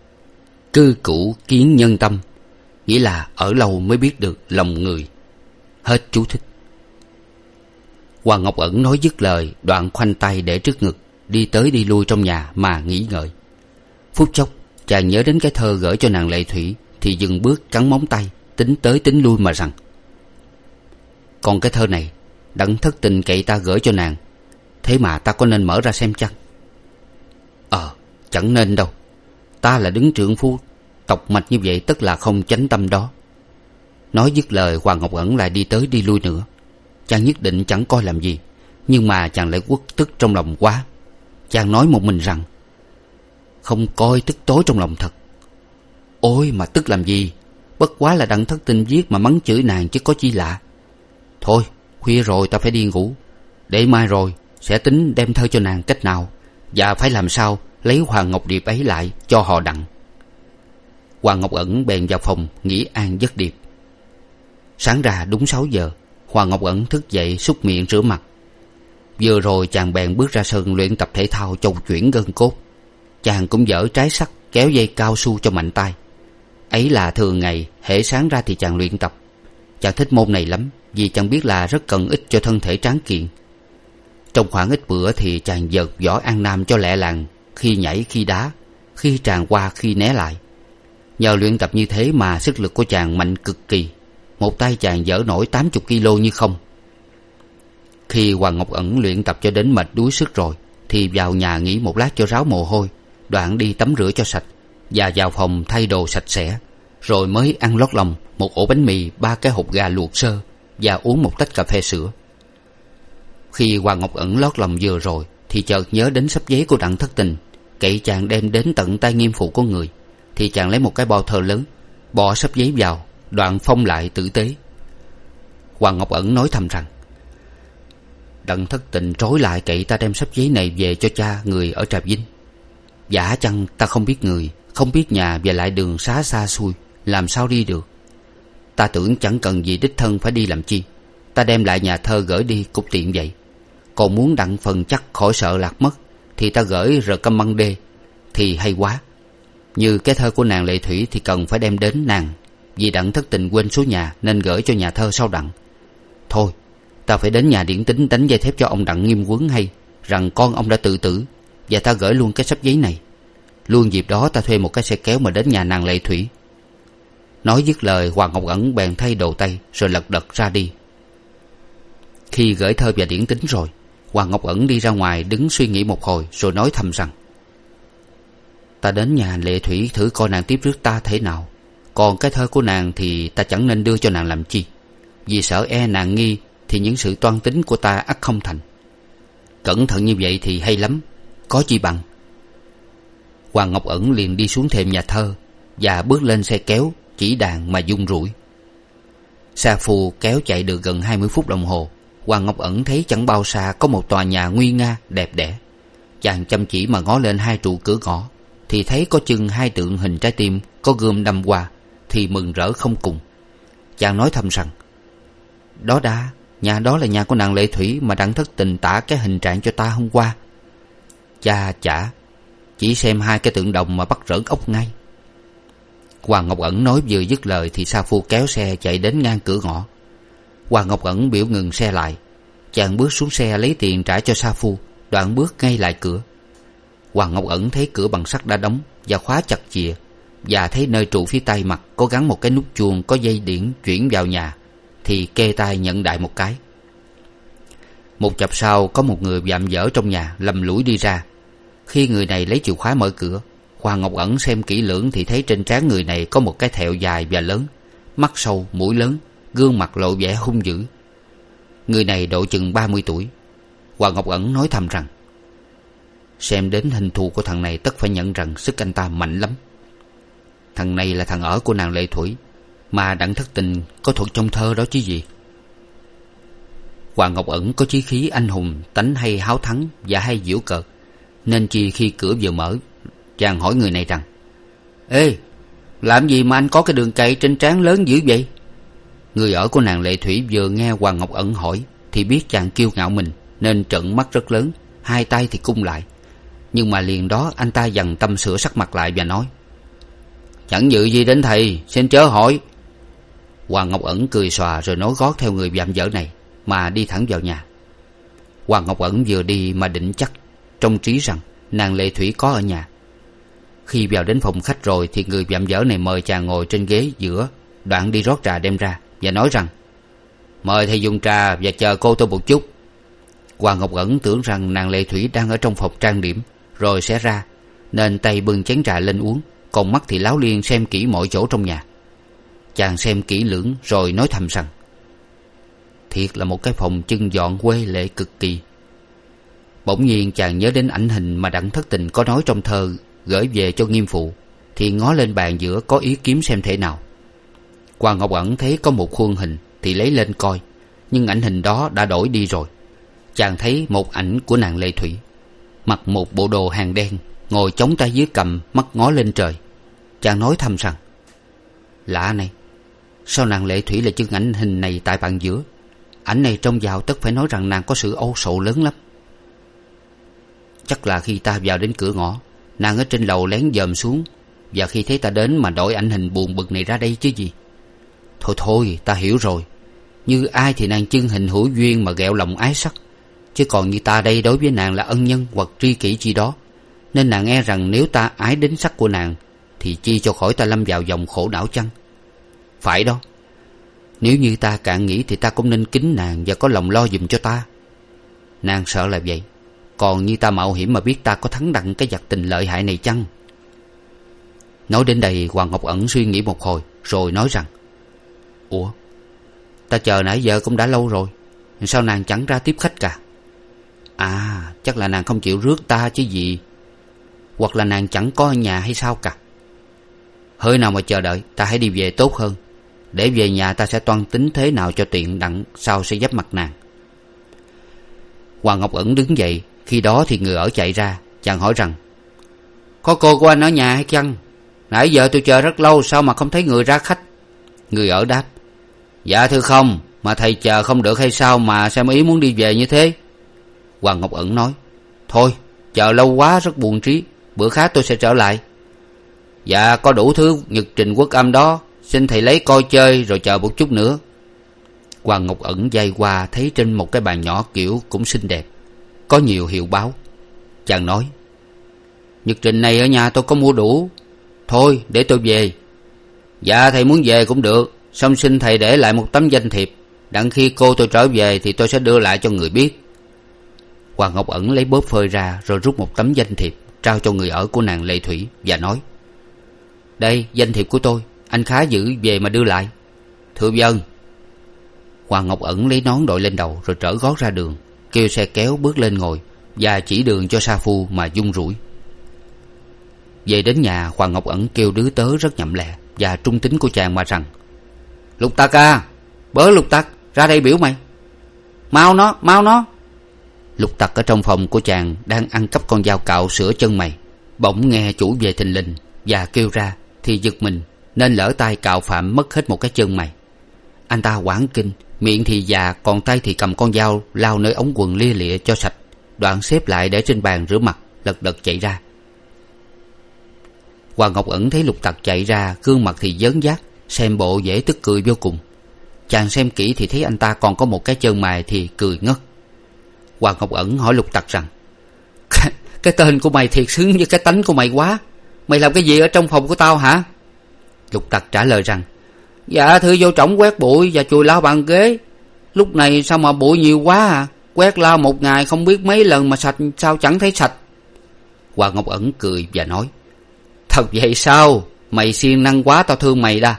Cư cũ kiến nhân tâm, nghĩa là ở lâu mới biết được lòng người. Hết chú thích. Hoàng ngọc ẩn nói dứt lời, đoạn khoanh tay để trước ngực, đi tới đi lui trong nhà mà nghĩ ngợi. Phút chốc, chàng nhớ đến cái thơ gửi cho nàng lệ thủy, thì dừng bước cắn móng tay, tính tới tính lui mà rằng còn cái thơ này đặng thất tình cậy ta gửi cho nàng. Thế mà ta có nên mở ra xem chăng? Ờ chẳng nên đâu. Ta là đứng trượng phu, tộc mạch như vậy tức là không chánh tâm đó. Nói dứt lời, hoàng ngọc ẩn lại đi tới đi lui nữa. Chàng nhất định chẳng coi làm gì, nhưng mà chàng lại uất tức trong lòng quá. Chàng nói một mình rằng, không coi tức tối trong lòng thật. Ôi, mà tức làm gì? Bất quá là đặng thất tình viết mà mắng chửi nàng chứ có chi lạ thôi, khuya rồi ta phải đi ngủ. Để mai rồi, sẽ tính đem thơ cho nàng cách nào. Và phải làm sao lấy hoàng ngọc điệp ấy lại cho họ đặng. Hoàng ngọc ẩn bèn vào phòng nghỉ an giấc điệp. Sáng ra đúng sáu giờ, hoàng ngọc ẩn thức dậy súc miệng rửa mặt. Vừa rồi chàng bèn bước ra sân luyện tập thể thao châu chuyển gân cốt. Chàng cũng dở trái sắt kéo dây cao su cho mạnh tay. Ấy là thường ngày, hễ sáng ra thì chàng luyện tập. Chàng thích môn này lắm vì chàng biết là rất cần ích cho thân thể tráng kiện. Trong khoảng ít bữa thì chàng giật võ an nam cho lẹ làng, khi nhảy, khi đá, khi tràn qua, khi né lại. Nhờ luyện tập như thế mà sức lực của chàng mạnh cực kỳ. Một tay chàng dỡ nổi tám chục kg như không. Khi hoàng ngọc ẩn luyện tập cho đến mệt đuối sức rồi, thì vào nhà nghỉ một lát cho ráo mồ hôi, đoạn đi tắm rửa cho sạch và vào phòng thay đồ sạch sẽ, rồi mới ăn lót lòng một ổ bánh mì, ba cái hộp gà luộc sơ và uống một tách cà phê sữa. Khi hoàng ngọc ẩn lót lòng vừa rồi, thì chợt nhớ đến sắp giấy của đặng thất tình cậy chàng đem đến tận tay nghiêm phụ của người. Thì chàng lấy một cái bao thơ lớn, bỏ sắp giấy vào, đoạn phong lại tử tế. Hoàng ngọc ẩn nói thầm rằng, đặng thất tình trối lại cậy ta đem sắp giấy này về cho cha người ở trà vinh. Giả chăng ta không biết người, không biết nhà và lại đường xá xa xui làm sao đi được? Ta tưởng chẳng cần gì đích thân phải đi làm chi. Ta đem lại nhà thơ gửi đi cũng tiện vậy. Còn muốn đặng phần chắc khỏi sợ lạc mất, thì ta gửi rờ căm măng đê. Thì hay quá. Như cái thơ của nàng lệ thủy thì cần phải đem đến nàng. Vì đặng thất tình quên số nhà, nên gửi cho nhà thơ sau đặng. Thôi, ta phải đến nhà điển tính đánh dây thép cho ông đặng nghiêm quấn hay, rằng con ông đã tự tử, và ta gửi luôn cái sắp giấy này. Luôn dịp đó ta thuê một cái xe kéo mà đến nhà nàng lệ thủy nói dứt lời, hoàng ngọc ẩn bèn thay đồ tay, rồi lật đật ra đi. Khi gửi thơ và điển tính rồi, hoàng ngọc ẩn đi ra ngoài đứng suy nghĩ một hồi, rồi nói thầm rằng, ta đến nhà lệ thủy thử coi nàng tiếp rước ta thế nào. Còn cái thơ của nàng thì ta chẳng nên đưa cho nàng làm chi. Vì sợ e nàng nghi thì những sự toan tính của ta ắt không thành. Cẩn thận như vậy thì hay lắm. Có chi bằng. Hoàng ngọc ẩn liền đi xuống thềm nhà thơ và bước lên xe kéo chỉ đàn mà dung rủi. Sa phu kéo chạy được gần hai mươi phút đồng hồ hoàng ngọc ẩn thấy chẳng bao xa có một tòa nhà nguy nga đẹp đẽ. Chàng chăm chỉ mà ngó lên hai trụ cửa ngõ, thì thấy có chừng hai tượng hình trái tim có gươm đâm qua, thì mừng rỡ không cùng. Chàng nói thầm rằng, đó đã, nhà đó là nhà của nàng lệ thủy mà đặng thất tình tả cái hình trạng cho ta hôm qua. Cha chả, chỉ xem hai cái tượng đồng mà bắt rỡn ốc ngay hoàng ngọc ẩn nói vừa dứt lời thì sa phu kéo xe chạy đến ngang cửa ngõ. Hoàng ngọc ẩn biểu ngừng xe lại, chàng bước xuống xe lấy tiền trả cho sa phu, đoạn bước ngay lại cửa. Hoàng ngọc ẩn thấy cửa bằng sắt đã đóng và khóa chặt chìa và thấy nơi trụ phía tay mặt có gắn một cái nút chuông có dây điển chuyển vào nhà, thì kê tay nhận đại một cái. Một chập sau, có một người vạm vỡ trong nhà lầm lũi đi ra. Khi người này lấy chìa khóa mở cửa hoàng ngọc ẩn xem kỹ lưỡng thì thấy trên trán người này có một cái thẹo dài và lớn, mắt sâu, mũi lớn, gương mặt lộ vẻ hung dữ. Người này độ chừng ba mươi tuổi. Hoàng ngọc ẩn nói thầm rằng, xem đến hình thù của thằng này tất phải nhận rằng sức anh ta mạnh lắm. Thằng này là thằng ở của nàng lệ thủy, mà đặng thất tình có thuật trong thơ đó chứ gì. Hoàng ngọc ẩn có chí khí anh hùng, tánh hay háo thắng và hay giễu cợt, nên chi khi cửa vừa mở chàng hỏi người này rằng, ê, làm gì mà anh có cái đường cày trên trán lớn dữ vậy? Người ở của nàng lệ thủy vừa nghe hoàng ngọc ẩn hỏi thì biết chàng kiêu ngạo mình nên trợn mắt rất lớn, hai tay thì cung lại. Nhưng mà liền đó anh ta dằn tâm sửa sắc mặt lại và nói, chẳng dự gì đến thầy, xin chớ hỏi. Hoàng ngọc ẩn cười xòa rồi nói gót theo người vạm vỡ này mà đi thẳng vào nhà. Hoàng ngọc ẩn vừa đi mà định chắc trong trí rằng nàng lệ thủy có ở nhà khi vào đến phòng khách rồi thì người vạm vỡ này mời chàng ngồi trên ghế giữa, đoạn đi rót trà đem ra và nói rằng, mời thầy dùng trà và chờ cô tôi một chút. Hoàng ngọc ẩn tưởng rằng nàng lệ thủy đang ở trong phòng trang điểm, rồi sẽ ra, nên tay bưng chén trà lên uống, còn mắt thì láo liên xem kỹ mọi chỗ trong nhà. Chàng xem kỹ lưỡng rồi nói thầm rằng, thiệt là một cái phòng chân dọn quê lệ cực kỳ. Bỗng nhiên chàng nhớ đến ảnh hình mà đặng thất tình có nói trong thơ gửi về cho nghiêm phụ, thì ngó lên bàn giữa có ý kiếm xem thể nào. Hoàng ngọc ẩn thấy có một khuôn hình thì lấy lên coi, nhưng ảnh hình đó đã đổi đi rồi. Chàng thấy một ảnh của nàng lệ thủy, mặc một bộ đồ hàng đen, ngồi chống tay dưới cầm, mắt ngó lên trời. Chàng nói thầm rằng, lạ này, sao nàng lệ thủy lại chưng ảnh hình này tại bàn giữa? Ảnh này trông vào tất phải nói rằng nàng có sự âu sầu lớn lắm. Chắc là khi ta vào đến cửa ngõ nàng ở trên lầu lén dòm xuống. Và khi thấy ta đến mà đổi ảnh hình buồn bực này ra đây chứ gì? Thôi thôi, ta hiểu rồi. Như ai thì nàng chưng hình hữu duyên mà ghẹo lòng ái sắc. Chứ còn như ta đây đối với nàng là ân nhân hoặc tri kỷ chi đó. Nên nàng e rằng nếu ta ái đến sắc của nàng, thì chi cho khỏi ta lâm vào dòng khổ não chăng? Phải đó. Nếu như ta cạn nghĩ thì ta cũng nên kính nàng và có lòng lo giùm cho ta. Nàng sợ là vậy còn như ta mạo hiểm mà biết ta có thắng đặng cái giặc tình lợi hại này chăng? Nói đến đây, hoàng ngọc ẩn suy nghĩ một hồi, rồi nói rằng, ủa, ta chờ nãy giờ cũng đã lâu rồi, sao nàng chẳng ra tiếp khách cả? À chắc là nàng không chịu rước ta chứ gì, hoặc là nàng chẳng có ở nhà hay sao cả. Hơi nào mà chờ đợi, ta hãy đi về tốt hơn, để về nhà ta sẽ toan tính thế nào cho tiện đặng sau sẽ giáp mặt nàng? Hoàng ngọc ẩn đứng dậy khi đó thì người ở chạy ra, chàng hỏi rằng, có cô của anh ở nhà hay chăng? Nãy giờ tôi chờ rất lâu, sao mà không thấy người ra khách? Người ở đáp dạ thưa không, mà thầy chờ không được hay sao mà xem ý muốn đi về như thế? Hoàng ngọc ẩn nói, thôi, chờ lâu quá rất buồn trí, bữa khác tôi sẽ trở lại. Dạ có đủ thứ nhật trình quốc âm đó, xin thầy lấy coi chơi rồi chờ một chút nữa. Hoàng ngọc ẩn d qua thấy trên một cái bàn nhỏ kiểu cũng xinh đẹp có nhiều hiệu báo. Chàng nói, nhật trình này ở nhà tôi có mua đủ. Thôi, để tôi về. Dạ thầy muốn về cũng được. Xong xin thầy để lại một tấm danh thiệp. Đặng khi cô tôi trở về thì tôi sẽ đưa lại cho người biết. Hoàng ngọc ẩn lấy bóp phơi ra rồi rút một tấm danh thiệp trao cho người ở của nàng lệ thủy và nói, đây, danh thiệp của tôi. Anh khá giữ về mà đưa lại. Thưa vâng hoàng ngọc ẩn lấy nón đội lên đầu rồi trở gót ra đường kêu xe kéo bước lên ngồi và chỉ đường cho sa phu mà run rủi. Về đến nhà, hoàng ngọc ẩn kêu đứa tớ rất nhậm lẹ và trung tính của chàng mà rằng, lục tặc à bớ lục tặc ra đây biểu mày. Mau nó mau nó. Lục tặc ở trong phòng của chàng đang ăn cắp con dao cạo sửa chân mày, bỗng nghe chủ về thình lình và kêu ra thì giật mình nên lỡ tay cạo phạm mất hết một cái chân mày. Anh ta hoảng kinh miệng thì già, còn tay thì cầm con dao lao nơi ống quần lia lịa cho sạch. Đoạn xếp lại để trên bàn rửa mặt, lật đật chạy ra. Hoàng ngọc ẩn thấy lục tặc chạy ra, gương mặt thì dớn dác xem bộ dễ tức cười vô cùng. Chàng xem kỹ thì thấy anh ta còn có một cái chân mài thì cười ngất. Hoàng ngọc ẩn hỏi lục tặc rằng cái tên của mày thiệt xứng với cái tánh của mày quá. Mày làm cái gì ở trong phòng của tao hả? Lục tặc trả lời rằng dạ thưa vô trỏng quét bụi và chùi lau bàn ghế. Lúc này sao mà bụi nhiều quá à? Quét lau một ngày không biết mấy lần mà sạch, sao chẳng thấy sạch? Hoàng ngọc ẩn cười và nói, thật vậy sao? Mày siêng năng quá tao thương mày đa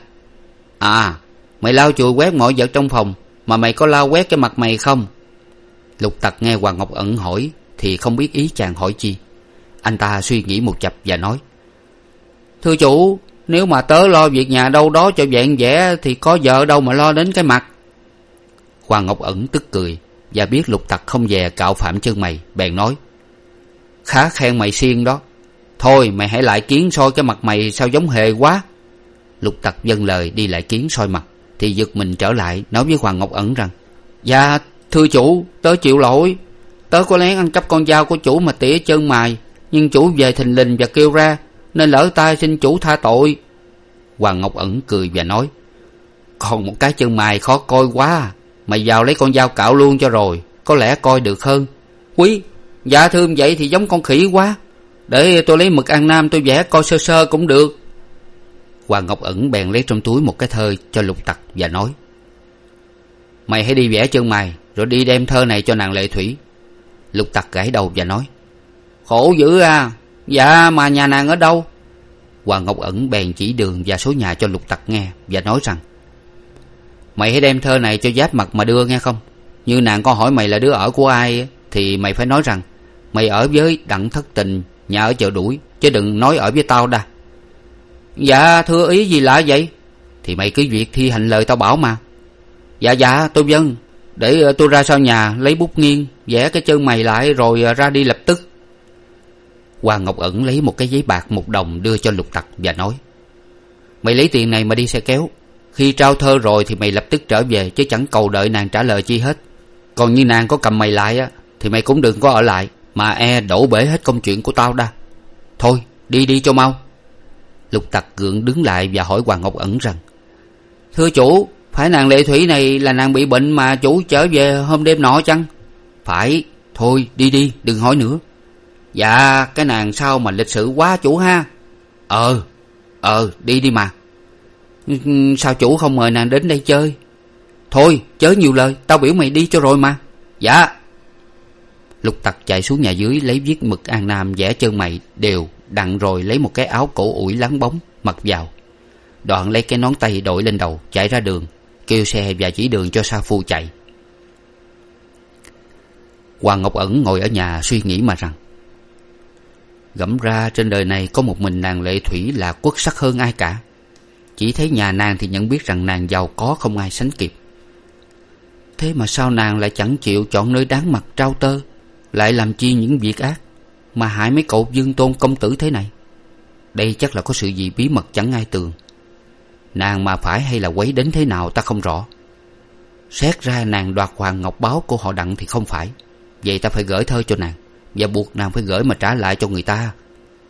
à mày lau chùi quét mọi vật trong phòng, mà mày có lau quét cái mặt mày không? Lục tặc nghe hoàng ngọc ẩn hỏi thì không biết ý chàng hỏi chi. Anh ta suy nghĩ một chập và nói, thưa chủ nếu mà tớ lo việc nhà đâu đó cho vẹn vẻ thì có vợ đâu mà lo đến cái mặt. Hoàng ngọc ẩn tức cười và biết lục tặc không dè cạo phạm chân mày, bèn nói, khá khen mày siêng đó. Thôi, mày hãy lại kiến soi cái mặt mày sao giống hề quá. Lục tặc dâng lời đi lại kiến soi mặt, thì giật mình trở lại, nói với hoàng ngọc ẩn rằng dạ thưa chủ, tớ chịu lỗi. Tớ có lén ăn cắp con dao của chủ mà tỉa chân mày, nhưng chủ về thình lình và kêu ra nên lỡ tay xin chủ tha tội. Hoàng ngọc ẩn cười và nói, còn một cái chân mày khó coi quá, mày vào lấy con dao cạo luôn cho rồi, có lẽ coi được hơn. Quý dạ thưa vậy thì giống con khỉ quá, để tôi lấy mực an nam tôi vẽ coi sơ sơ cũng được. Hoàng ngọc ẩn bèn lấy trong túi một cái thơ cho lục tặc và nói, mày hãy đi vẽ chân mày, rồi đi đem thơ này cho nàng lệ thủy. Lục tặc gãi đầu và nói, khổ dữ à dạ mà nhà nàng ở đâu? Hoàng ngọc ẩn bèn chỉ đường và số nhà cho lục tặc nghe và nói rằng, mày hãy đem thơ này cho giáp mặt mà đưa nghe không? Như nàng có hỏi mày là đứa ở của ai thì mày phải nói rằng, mày ở với đặng thất tình, nhà ở chợ đuổi, chứ đừng nói ở với tao đa. Dạ thưa ý gì lạ vậy? Thì mày cứ việc thi hành lời tao bảo mà. Dạ dạ tôi vâng. Để ờ, tôi ra sau nhà lấy bút nghiêng, vẽ cái chân mày lại rồi ờ, ra đi lập tức hoàng ngọc ẩn lấy một cái giấy bạc một đồng đưa cho lục tặc và nói, mày lấy tiền này mà đi xe kéo. Khi trao thơ rồi thì mày lập tức trở về, chứ chẳng cầu đợi nàng trả lời chi hết. Còn như nàng có cầm mày lại á, thì mày cũng đừng có ở lại, mà e đổ bể hết công chuyện của tao đa thôi, đi đi cho mau. Lục tặc gượng đứng lại và hỏi hoàng ngọc ẩn rằng, thưa chủ, phải nàng lệ thủy này là nàng bị bệnh mà chủ trở về hôm đêm nọ chăng? Phải, thôi, đi đi, đừng hỏi nữa dạ cái nàng sao mà lịch sự quá chủ ha? Ờ ờ đi đi mà. Ừ, ừ, sao chủ không mời nàng đến đây chơi? Thôi, chớ nhiều lời, tao biểu mày đi cho rồi mà. Dạ. Lục tặc chạy xuống nhà dưới lấy viết mực an nam vẽ chân mày đều đặng rồi lấy một cái áo cổ ủi láng bóng, mặc vào. Đoạn lấy cái nón tay đội lên đầu, chạy ra đường, kêu xe và chỉ đường cho sa phu chạy. Hoàng ngọc ẩn ngồi ở nhà suy nghĩ mà rằng gẫm ra trên đời này có một mình nàng lệ thủy là quất sắc hơn ai cả. Chỉ thấy nhà nàng thì nhận biết rằng nàng giàu có không ai sánh kịp. Thế mà sao nàng lại chẳng chịu chọn nơi đáng mặt trao tơ, lại làm chi những việc ác mà hại mấy cậu dương tôn công tử thế này? Đây chắc là có sự gì bí mật chẳng ai tường nàng mà phải hay là quấy đến thế nào ta không rõ. Xét ra nàng đoạt hoàng ngọc báo của họ đặng thì không phải. Vậy ta phải gửi thơ cho nàng và buộc nàng phải gửi mà trả lại cho người ta.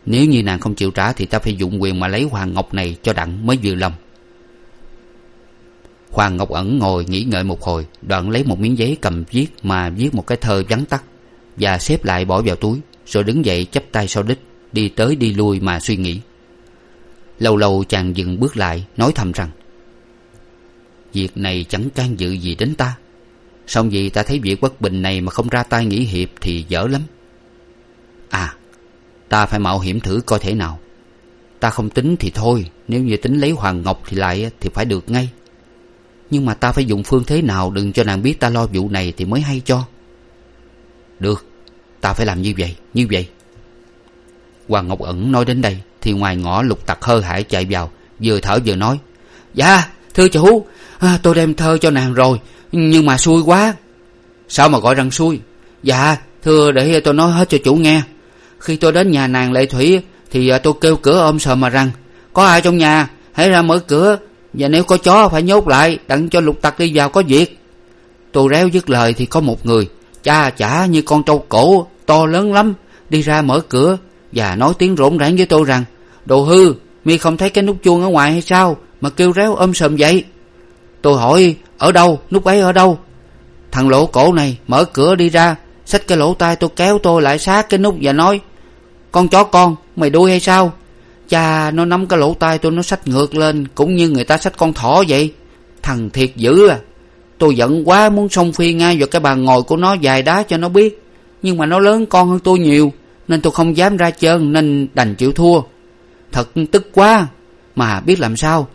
Nếu như nàng không chịu trả thì ta phải dụng quyền mà lấy hoàng ngọc này cho đặng mới vừa lòng. Hoàng ngọc ẩn ngồi nghĩ ngợi một hồi, đoạn lấy một miếng giấy cầm viết mà viết một cái thơ vắn tắt và xếp lại bỏ vào túi, rồi đứng dậy chắp tay sau đích, đi tới đi lui mà suy nghĩ. Lâu lâu chàng dừng bước lại, nói thầm rằng, việc này chẳng can dự gì đến ta. Song vì ta thấy việc bất bình này mà không ra tay nghĩ hiệp thì dở lắm à ta phải mạo hiểm thử coi thể nào. Ta không tính thì thôi nếu như tính lấy hoàng ngọc thì lại thì phải được ngay. Nhưng mà ta phải dùng phương thế nào đừng cho nàng biết ta lo vụ này thì mới hay cho. Được ta phải làm như vậy như vậy. Hoàng ngọc ẩn nói đến đây thì ngoài ngõ lục tặc hơ hải chạy vào vừa thở vừa nói dạ thưa chủ à, tôi đem thơ cho nàng rồi nhưng mà xui quá. Sao mà gọi rằng xui? Dạ thưa để tôi nói hết cho chủ nghe khi tôi đến nhà nàng lệ thủy, thì à, tôi kêu cửa ôm sờ mà rằng, có ai trong nhà? Hãy ra mở cửa, và nếu có chó, phải nhốt lại, đặng cho lục tặc đi vào có việc. Tôi réo dứt lời thì có một người, cha chả như con trâu cổ, to lớn lắm, đi ra mở cửa, và nói tiếng rỗn rãng với tôi rằng, đồ hư, mi không thấy cái nút chuông ở ngoài hay sao mà kêu réo ôm sờm vậy? Tôi hỏi, ở đâu? Nút ấy ở đâu? Thằng lỗ cổ này mở cửa đi ra, xách cái lỗ tai tôi kéo tôi lại sát cái nút và nói con chó con, mày đuôi hay sao? Cha, nó nắm cái lỗ tai tôi, nó xách ngược lên, cũng như người ta xách con thỏ vậy. Thằng thiệt dữ à. Tôi giận quá, muốn xông phi ngay vào cái bàn ngồi của nó dài đá cho nó biết. Nhưng mà nó lớn con hơn tôi nhiều, nên tôi không dám ra chân, nên đành chịu thua. Thật tức quá. Mà biết làm sao?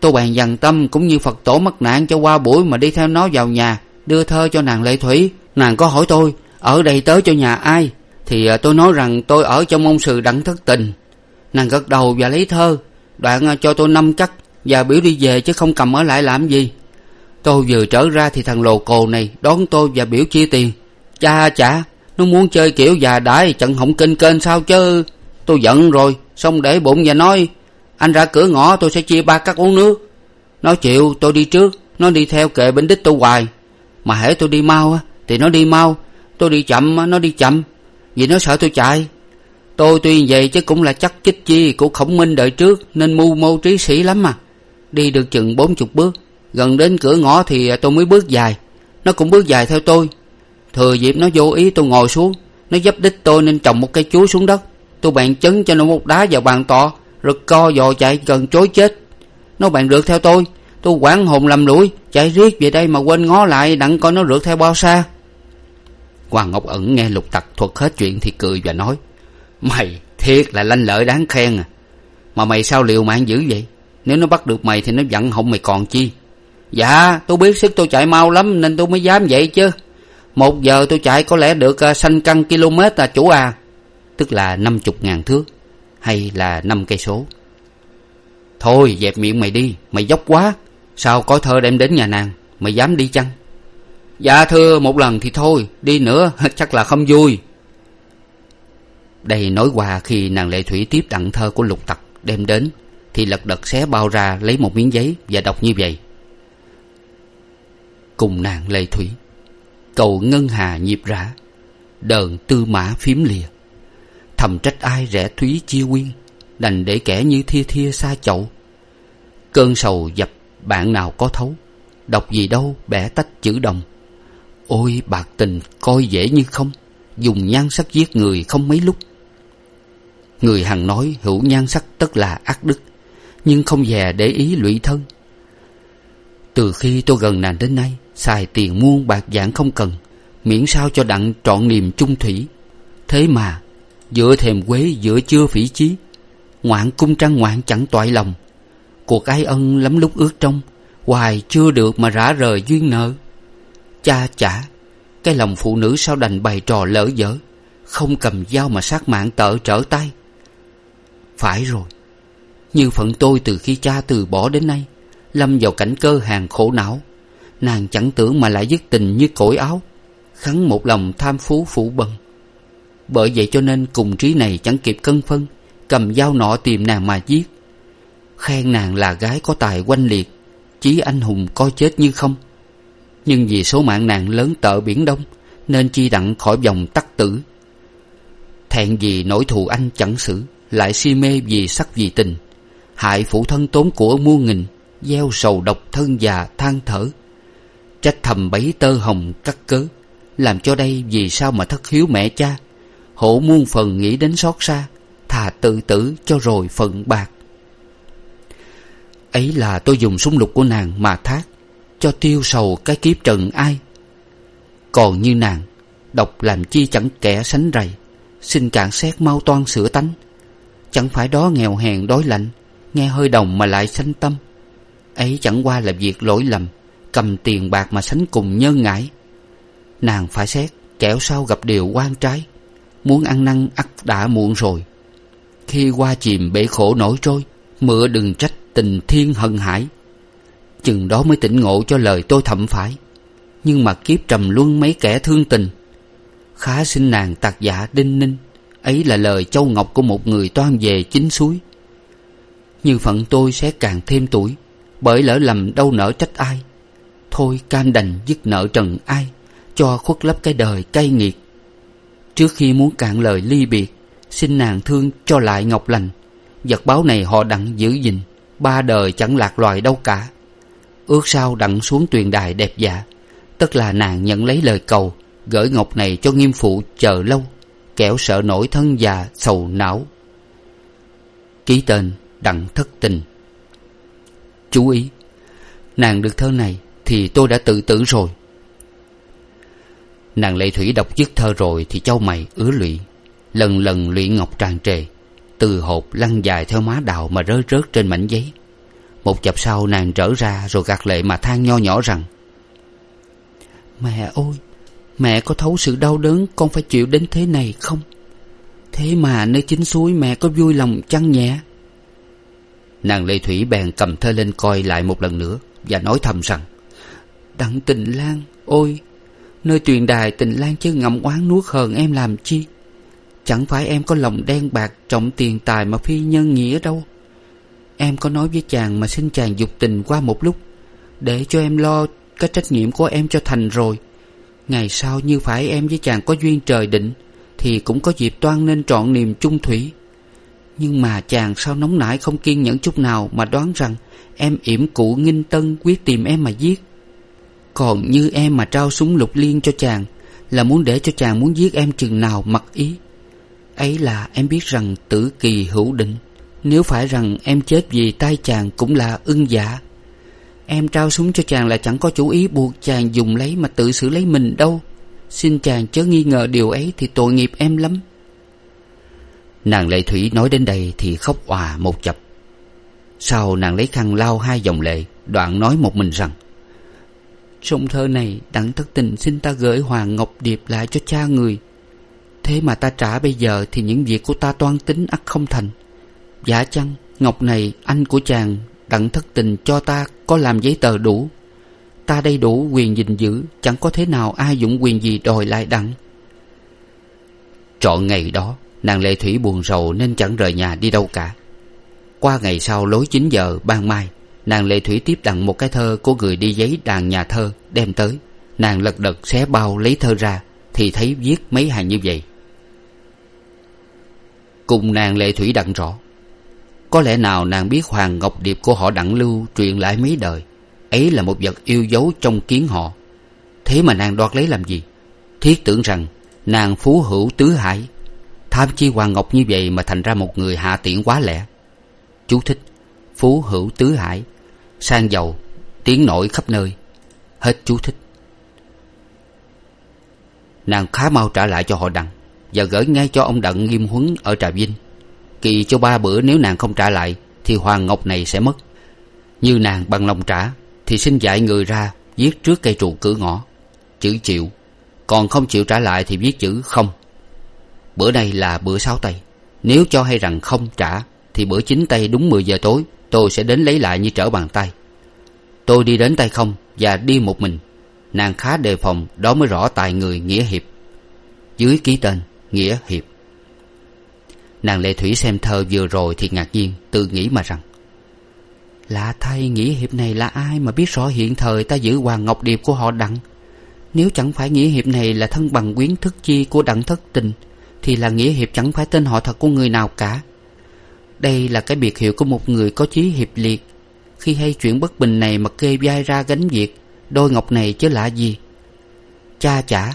Tôi bèn dằn tâm cũng như phật tổ mất nạn cho qua buổi mà đi theo nó vào nhà, đưa thơ cho nàng lệ thủy. Nàng có hỏi tôi, ở đây tới cho nhà ai? Thì à, tôi nói rằng tôi ở trong ông sự đặng thất tình. Nàng gật đầu và lấy thơ. Đoạn à, cho tôi năm chắc và biểu đi về chứ không cầm ở lại làm gì. Tôi vừa trở ra thì thằng lồ cồ này đón tôi và biểu chia tiền. Cha, chả, nó muốn chơi kiểu già đãi trận họng kinh kênh sao chứ? Tôi giận rồi, xong để bụng và nói, anh ra cửa ngõ, tôi sẽ chia ba cắt uống nước. Nó chịu, tôi đi trước, nó đi theo kệ bên đích tôi hoài. Mà hễ tôi đi mau thì nó đi mau. Tôi đi chậm nó đi chậm vì nó sợ tôi chạy. Tôi tuy vậy chứ cũng là chắc chích chi của khổng minh đợi trước, nên mưu mô trí sĩ lắm mà. Đi được chừng bốn chục bước. Gần đến cửa ngõ thì tôi mới bước dài. Nó cũng bước dài theo tôi. Thừa dịp nó vô ý tôi ngồi xuống. Nó dấp đích tôi nên trồng một cây chuối xuống đất. Tôi bèn chấn cho nó một đá vào bàn tọ rực co dò chạy gần chối chết. Nó bèn rượt theo tôi. Tôi quản hồn lầm lũi, chạy riết về đây mà quên ngó lại đặng coi nó rượt theo bao xa hoàng ngọc ẩn nghe lục tặc thuật hết chuyện thì cười và nói, mày thiệt là lanh lợi đáng khen à. Mà mày sao liều mạng dữ vậy? Nếu nó bắt được mày thì nó giận họng mày còn chi? Dạ tôi biết sức tôi chạy mau lắm nên tôi mới dám vậy chứ. Một giờ tôi chạy có lẽ được à, sanh căn km à chủ à. Tức là năm chục ngàn thước hay là năm cây số. Thôi dẹp miệng mày đi, mày dốc quá. Sao có thơ đem đến nhà nàng? Mày dám đi chăng? Dạ thưa, một lần thì thôi, đi nữa, [LAUGHS] chắc là không vui. Đây nói qua khi nàng lệ thủy tiếp đặng thơ của lục tặc đem đến, thì lật đật xé bao ra lấy một miếng giấy và đọc như vậy. Cùng nàng lệ thủy, cầu ngân hà nhịp rã, đờn tư mã phím lìa. Thầm trách ai rẻ thúy chia quyên, đành để kẻ như thia thia xa chậu. Cơn sầu dập, bạn nào có thấu, đọc gì đâu, bẻ tách chữ đồng ôi bạc tình, coi dễ như không. Dùng nhan sắc giết người không mấy lúc. Người hằng nói, hữu nhan sắc tất là ác đức, nhưng không dè để ý lụy thân. Từ khi tôi gần nàng đến nay, xài tiền muôn bạc dạng không cần, miễn sao cho đặng trọn niềm chung thủy. Thế mà giữa thềm quế giữa chưa phỉ chí, ngoạn cung trăng ngoạn chẳng toại lòng. Cuộc ái ân lắm lúc ước trong, hoài chưa được mà rã rời duyên nợ cha chả, cái lòng phụ nữ sao đành bày trò lỡ dở? Không cầm dao mà sát mạng tợ trở tay. Phải rồi. Như phận tôi từ khi cha từ bỏ đến nay, lâm vào cảnh cơ hàng khổ não. Nàng chẳng tưởng mà lại dứt tình như cổi áo, khắn một lòng tham phú phụ bần. Bởi vậy cho nên cùng trí này chẳng kịp cân phân, cầm dao nọ tìm nàng mà giết. Khen nàng là gái có tài oanh liệt, chí anh hùng coi chết như không? Nhưng vì số mạng nàng lớn tợ biển đông, nên chi đặng khỏi vòng tắc tử. Thẹn vì nỗi thù anh chẳng xử, lại si mê vì sắc vì tình. Hại phụ thân tốn của muôn nghìn, gieo sầu độc thân già than thở. Trách thầm bấy tơ hồng cắt cớ, làm cho đây vì sao mà thất hiếu mẹ cha. Hổ muôn phần nghĩ đến xót xa, thà tự tử cho rồi phận bạc. Ấy là tôi dùng súng lục của nàng mà thác cho tiêu sầu cái kiếp trần ai. Còn như nàng, độc làm chi chẳng kẻ sánh rầy, xin cạn xét mau toan sửa tánh. Chẳng phải đó nghèo hèn đói lạnh, nghe hơi đồng mà lại sanh tâm. Ấy chẳng qua là việc lỗi lầm, cầm tiền bạc mà sánh cùng nhân ngãi nàng phải xét kẻo sau gặp điều quan trái, muốn ăn năn ắt đã muộn rồi. Khi qua chìm bể khổ nổi trôi mựa đừng trách tình thiên hận hải chừng đó mới tỉnh ngộ cho lời tôi thậm phải nhưng mà kiếp trầm luân mấy kẻ thương tình, khá xin nàng tạc dạ đinh ninh, ấy là lời châu ngọc của một người toan về chính suối. Như phận tôi sẽ càng thêm tuổi, bởi lỡ lầm đâu nỡ trách ai. Thôi cam đành dứt nợ trần ai, cho khuất lấp cái đời cay nghiệt. Trước khi muốn cạn lời ly biệt, xin nàng thương cho lại ngọc lành. Vật báo này họ đặng giữ gìn, ba đời chẳng lạc loài đâu cả ước sao đặng xuống tuyền đài đẹp dạ. Tất là nàng nhận lấy lời cầu, gửi ngọc này cho nghiêm phụ chờ lâu, kẻo sợ nổi thân già sầu não. Ký tên đặng thất tình. Chú ý, nàng được thơ này thì tôi đã tự tử rồi. Nàng lệ thủy đọc dứt thơ rồi thì châu mày ứa lụy, lần lần lụy ngọc tràn trề, từ hộp lăn dài theo má đào mà rơi rớt trên mảnh giấy một chập sau nàng trở ra rồi gạt lệ mà than nho nhỏ rằng, mẹ ơi, mẹ có thấu sự đau đớn, con phải chịu đến thế này không? Thế mà nơi chính suối mẹ có vui lòng chăng nhẹ? Nàng lệ thủy bèn cầm thơ lên coi lại một lần nữa và nói thầm rằng, đặng tình lan, ôi, nơi tuyền đài tình lan chứ ngậm oán nuốt hờn em làm chi? Chẳng phải em có lòng đen bạc trọng tiền tài mà phi nhân nghĩa đâu em có nói với chàng mà xin chàng dục tình qua một lúc, để cho em lo cái trách nhiệm của em cho thành rồi. Ngày sau như phải em với chàng có duyên trời định, thì cũng có dịp toan nên trọn niềm chung thủy. Nhưng mà chàng sao nóng nảy không kiên nhẫn chút nào mà đoán rằng em yểm cụ nghinh tân quyết tìm em mà giết. Còn như em mà trao súng lục liên cho chàng, là muốn để cho chàng muốn giết em chừng nào mặc ý. Ấy là em biết rằng tử kỳ hữu định nếu phải rằng em chết vì tay chàng cũng là ưng dạ em trao súng cho chàng là chẳng có chủ ý buộc chàng dùng lấy mà tự xử lấy mình đâu. Xin chàng chớ nghi ngờ điều ấy thì tội nghiệp em lắm. Nàng lệ thủy nói đến đây thì khóc òa một chập. Sau nàng lấy khăn lau hai dòng lệ, đoạn nói một mình rằng, trong thơ này đặng thất tình xin ta gửi hoàng ngọc điệp lại cho cha người. Thế mà ta trả bây giờ thì những việc của ta toan tính ắt không thành dạ chăng ngọc này anh của chàng đặng thất tình cho ta có làm giấy tờ đủ? Ta đây đủ quyền gìn giữ, chẳng có thế nào ai dụng quyền gì đòi lại đặng. Trọn ngày đó, nàng lệ thủy buồn rầu nên chẳng rời nhà đi đâu cả. Qua ngày sau lối chín giờ ban mai, nàng lệ thủy tiếp đặng một cái thơ của người đi giấy đàn nhà thơ đem tới. Nàng lật đật xé bao lấy thơ ra, thì thấy viết mấy hàng như vậy. Cùng nàng lệ thủy đặng rõ có lẽ nào nàng biết hoàng ngọc điệp của họ đặng lưu truyền lại mấy đời. Ấy là một vật yêu dấu trong kiến họ. Thế mà nàng đoạt lấy làm gì? Thiết tưởng rằng nàng phú hữu tứ hải. Tham chi hoàng ngọc như vậy mà thành ra một người hạ tiện quá lẽ chú thích, phú hữu tứ hải. Sang giàu, tiếng nổi khắp nơi. Hết chú thích. Nàng khá mau trả lại cho họ đặng và gửi ngay cho ông đặng nghiêm huấn ở trà vinh kỳ cho ba bữa nếu nàng không trả lại, thì hoàng ngọc này sẽ mất. Như nàng bằng lòng trả, thì xin dạy người ra viết trước cây trụ cửa ngõ, chữ chịu. Còn không chịu trả lại thì viết chữ không. Bữa nay là bữa sáu tây nếu cho hay rằng không trả, thì bữa chín tây đúng mười giờ tối, tôi sẽ đến lấy lại như trở bàn tay. Tôi đi đến tay không và đi một mình. Nàng khá đề phòng, đó mới rõ tài người nghĩa hiệp. Dưới ký tên, nghĩa hiệp nàng lệ thủy xem thơ vừa rồi thì ngạc nhiên, tự nghĩ mà rằng, lạ thay nghĩa hiệp này là ai mà biết rõ hiện thời ta giữ hoàng ngọc điệp của họ đặng? Nếu chẳng phải nghĩa hiệp này là thân bằng quyến thức chi của đặng thất tình, thì là nghĩa hiệp chẳng phải tên họ thật của người nào cả. Đây là cái biệt hiệu của một người có chí hiệp liệt. Khi hay chuyện bất bình này mà kê vai ra gánh việc, đôi ngọc này chứ lạ gì? Cha chả,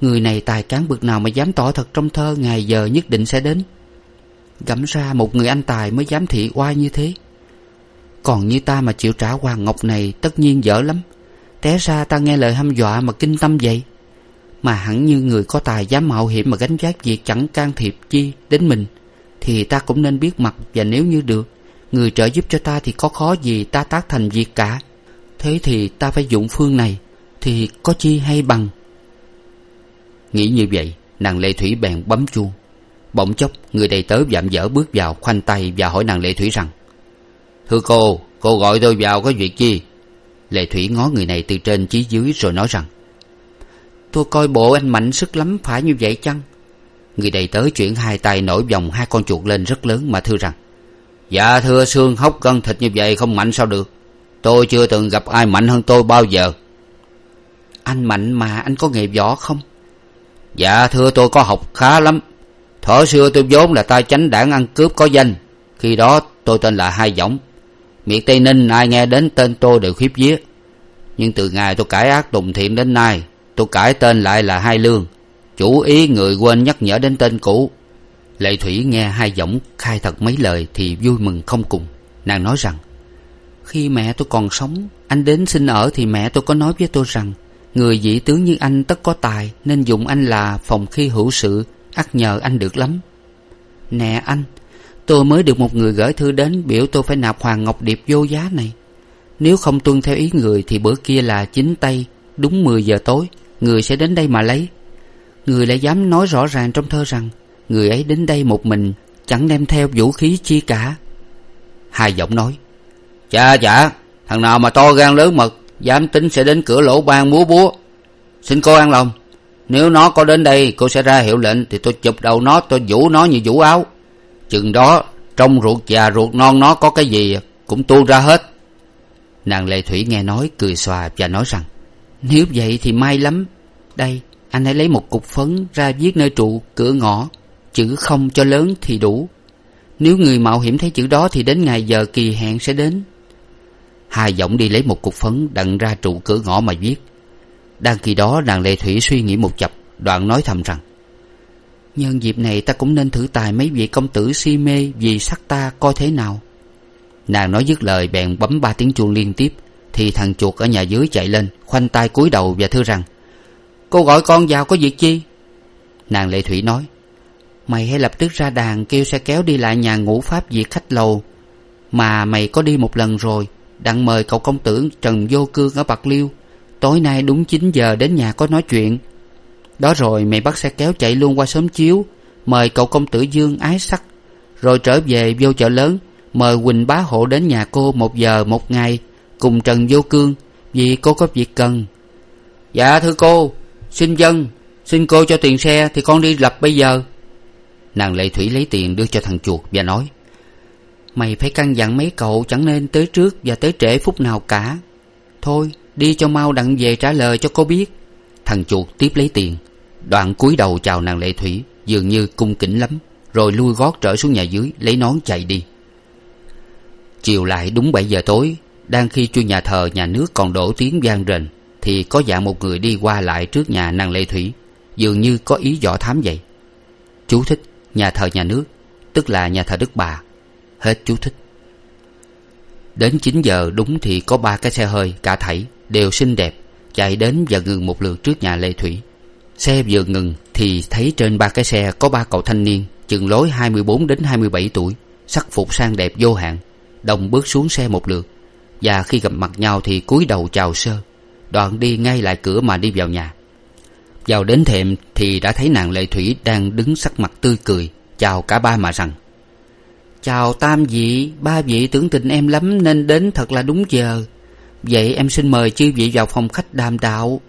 người này tài cán bực nào mà dám tỏ thật trong thơ, ngày giờ nhất định sẽ đến gẫm ra một người anh tài mới dám thị oai như thế. Còn như ta mà chịu trả hoàng ngọc này tất nhiên dở lắm. Té ra ta nghe lời hăm dọa mà kinh tâm vậy. Mà hẳn như người có tài dám mạo hiểm mà gánh vác việc chẳng can thiệp chi đến mình, thì ta cũng nên biết mặt và nếu như được, người trợ giúp cho ta thì có khó gì ta tác thành việc cả. Thế thì ta phải dụng phương này, thì có chi hay bằng? Nghĩ như vậy, nàng lệ thủy bèn bấm chuông bỗng chốc, người đầy tớ vạm vỡ bước vào, khoanh tay và hỏi nàng lệ thủy rằng, thưa cô cô gọi tôi vào có việc chi lệ thủy ngó người này từ trên chí dưới rồi nói rằng, tôi coi bộ anh mạnh sức lắm phải như vậy chăng? Người đầy tớ chuyển hai tay nổi vòng hai con chuột lên rất lớn mà thưa rằng dạ thưa xương hốc gân thịt như vậy không mạnh sao được. Tôi chưa từng gặp ai mạnh hơn tôi bao giờ. Anh mạnh mà anh có nghề võ không? Dạ thưa, tôi có học khá lắm thuở xưa tôi vốn là tay chánh đảng ăn cướp có danh. Khi đó tôi tên là hai võng. Miệt tây ninh ai nghe đến tên tôi đều khiếp vía. Nhưng từ ngày tôi cải ác tùng thiện đến nay, tôi cải tên lại là hai lương. Chủ ý người quên nhắc nhở đến tên cũ. Lệ thủy nghe hai võng khai thật mấy lời thì vui mừng không cùng. Nàng nói rằng, khi mẹ tôi còn sống, anh đến xin ở thì mẹ tôi có nói với tôi rằng, người vị tướng như anh tất có tài, nên dụng anh là phòng khi hữu sự ắt nhờ anh được lắm. Nè anh, tôi mới được một người gửi thư đến biểu tôi phải nạp hoàng ngọc điệp vô giá này. Nếu không tuân theo ý người thì bữa kia là chín tây đúng mười giờ tối, người sẽ đến đây mà lấy. Người lại dám nói rõ ràng trong thơ rằng, người ấy đến đây một mình, chẳng đem theo vũ khí chi cả. Hai giọng nói, chà chà, thằng nào mà to gan lớn mật, dám tính sẽ đến cửa lỗ ban múa búa. Xin cô an lòng nếu nó có đến đây, cô sẽ ra hiệu lệnh, thì tôi chụp đầu nó, tôi vũ nó như vũ áo. Chừng đó, trong ruột già ruột non nó có cái gì, cũng tuôn ra hết. Nàng lệ thủy nghe nói, cười xòa và nói rằng, nếu vậy thì may lắm. Đây, anh hãy lấy một cục phấn ra viết nơi trụ, cửa ngõ. Chữ không cho lớn thì đủ. Nếu người mạo hiểm thấy chữ đó thì đến ngày giờ kỳ hẹn sẽ đến. Hai giọng đi lấy một cục phấn đặng ra trụ cửa ngõ mà viết đang khi đó nàng lệ thủy suy nghĩ một chập, đoạn nói thầm rằng, nhân dịp này ta cũng nên thử tài mấy vị công tử si mê vì sắc ta coi thế nào. Nàng nói dứt lời, bèn bấm ba tiếng chuông liên tiếp, thì thằng chuột ở nhà dưới chạy lên, khoanh tay cúi đầu và thưa rằng, cô gọi con vào có việc chi? Nàng lệ thủy nói, mày hãy lập tức ra đàn kêu xe kéo đi lại nhà ngũ pháp diệt khách lầu, mà mày có đi một lần rồi, đặng mời cậu công tử trần vô cương ở bạc liêu tối nay đúng chín giờ đến nhà có nói chuyện. Đó rồi mày bắt xe kéo chạy luôn qua xóm chiếu, mời cậu công tử dương ái sắc, rồi trở về vô chợ lớn, mời quỳnh bá hộ đến nhà cô một giờ một ngày, cùng trần vô cương, vì cô có việc cần. Dạ thưa cô, xin dân, xin cô cho tiền xe thì con đi lập bây giờ. Nàng lệ thủy lấy tiền đưa cho thằng chuột và nói, mày phải căn dặn mấy cậu chẳng nên tới trước và tới trễ phút nào cả. Thôi đi cho mau đặng về trả lời cho cô biết. Thằng chuột tiếp lấy tiền. Đoạn cúi đầu chào nàng lệ thủy, dường như cung kính lắm, rồi lui gót trở xuống nhà dưới, lấy nón chạy đi. Chiều lại đúng bảy giờ tối, đang khi chuông nhà thờ nhà nước còn đổ tiếng vang rền, thì có dạng một người đi qua lại trước nhà nàng lệ thủy, dường như có ý dò thám vậy. Chú thích, nhà thờ nhà nước, tức là nhà thờ đức bà. Hết chú thích đến chín giờ đúng thì có ba cái xe hơi, cả thảy, đều xinh đẹp, chạy đến và ngừng một lượt trước nhà lê thủy. Xe vừa ngừng thì thấy trên ba cái xe có ba cậu thanh niên, chừng lối hai mươi bốn đến hai mươi bảy tuổi, sắc phục sang đẹp vô hạn, đồng bước xuống xe một lượt. Và khi gặp mặt nhau thì cúi đầu chào sơ, đoạn đi ngay lại cửa mà đi vào nhà. Vào đến thềm thì đã thấy nàng lệ thủy đang đứng sắc mặt tươi cười, chào cả ba mà rằng chào tam vị, ba vị tưởng tình em lắm nên đến thật là đúng giờ. Vậy em xin mời chư vị vào phòng khách đàm đạo.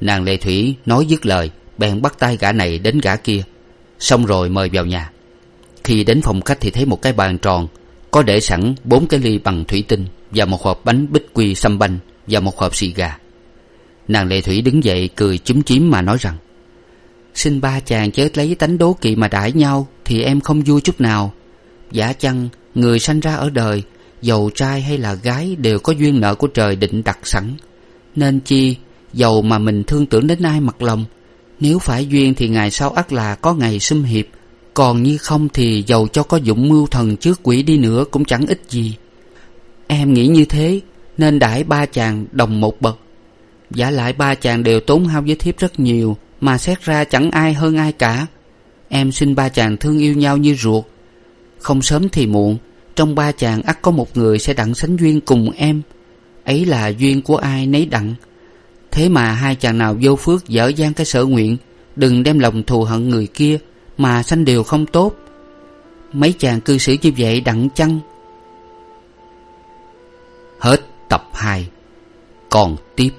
Nàng lệ thủy nói dứt lời, bèn bắt tay gã này đến gã kia. Xong rồi mời vào nhà. Khi đến phòng khách thì thấy một cái bàn tròn, có để sẵn bốn cái ly bằng thủy tinh và một hộp bánh bích quy xăm banh và một hộp xì gà. Nàng lệ thủy đứng dậy cười chúm chím mà nói rằng, xin ba chàng chớ lấy tánh đố kỵ mà đãi nhau thì em không vui chút nào giả chăng người sanh ra ở đời, dầu trai hay là gái đều có duyên nợ của trời định đặt sẵn. Nên chi, dầu mà mình thương tưởng đến ai mặt lòng, nếu phải duyên thì ngày sau ắt là có ngày xâm hiệp, còn như không thì dầu cho có dụng mưu thần trước quỷ đi nữa cũng chẳng ích gì. Em nghĩ như thế, nên đãi ba chàng đồng một bậc. Giả lại ba chàng đều tốn hao với thiếp rất nhiều, mà xét ra chẳng ai hơn ai cả. Em xin ba chàng thương yêu nhau như ruột không sớm thì muộn, trong ba chàng ắt có một người sẽ đặng sánh duyên cùng em. Ấy là duyên của ai nấy đặng. Thế mà hai chàng nào vô phước dở dang cái sở nguyện, đừng đem lòng thù hận người kia mà sanh điều không tốt. Mấy chàng cư xử như vậy đặng chăng? Hết tập hai. Còn tiếp.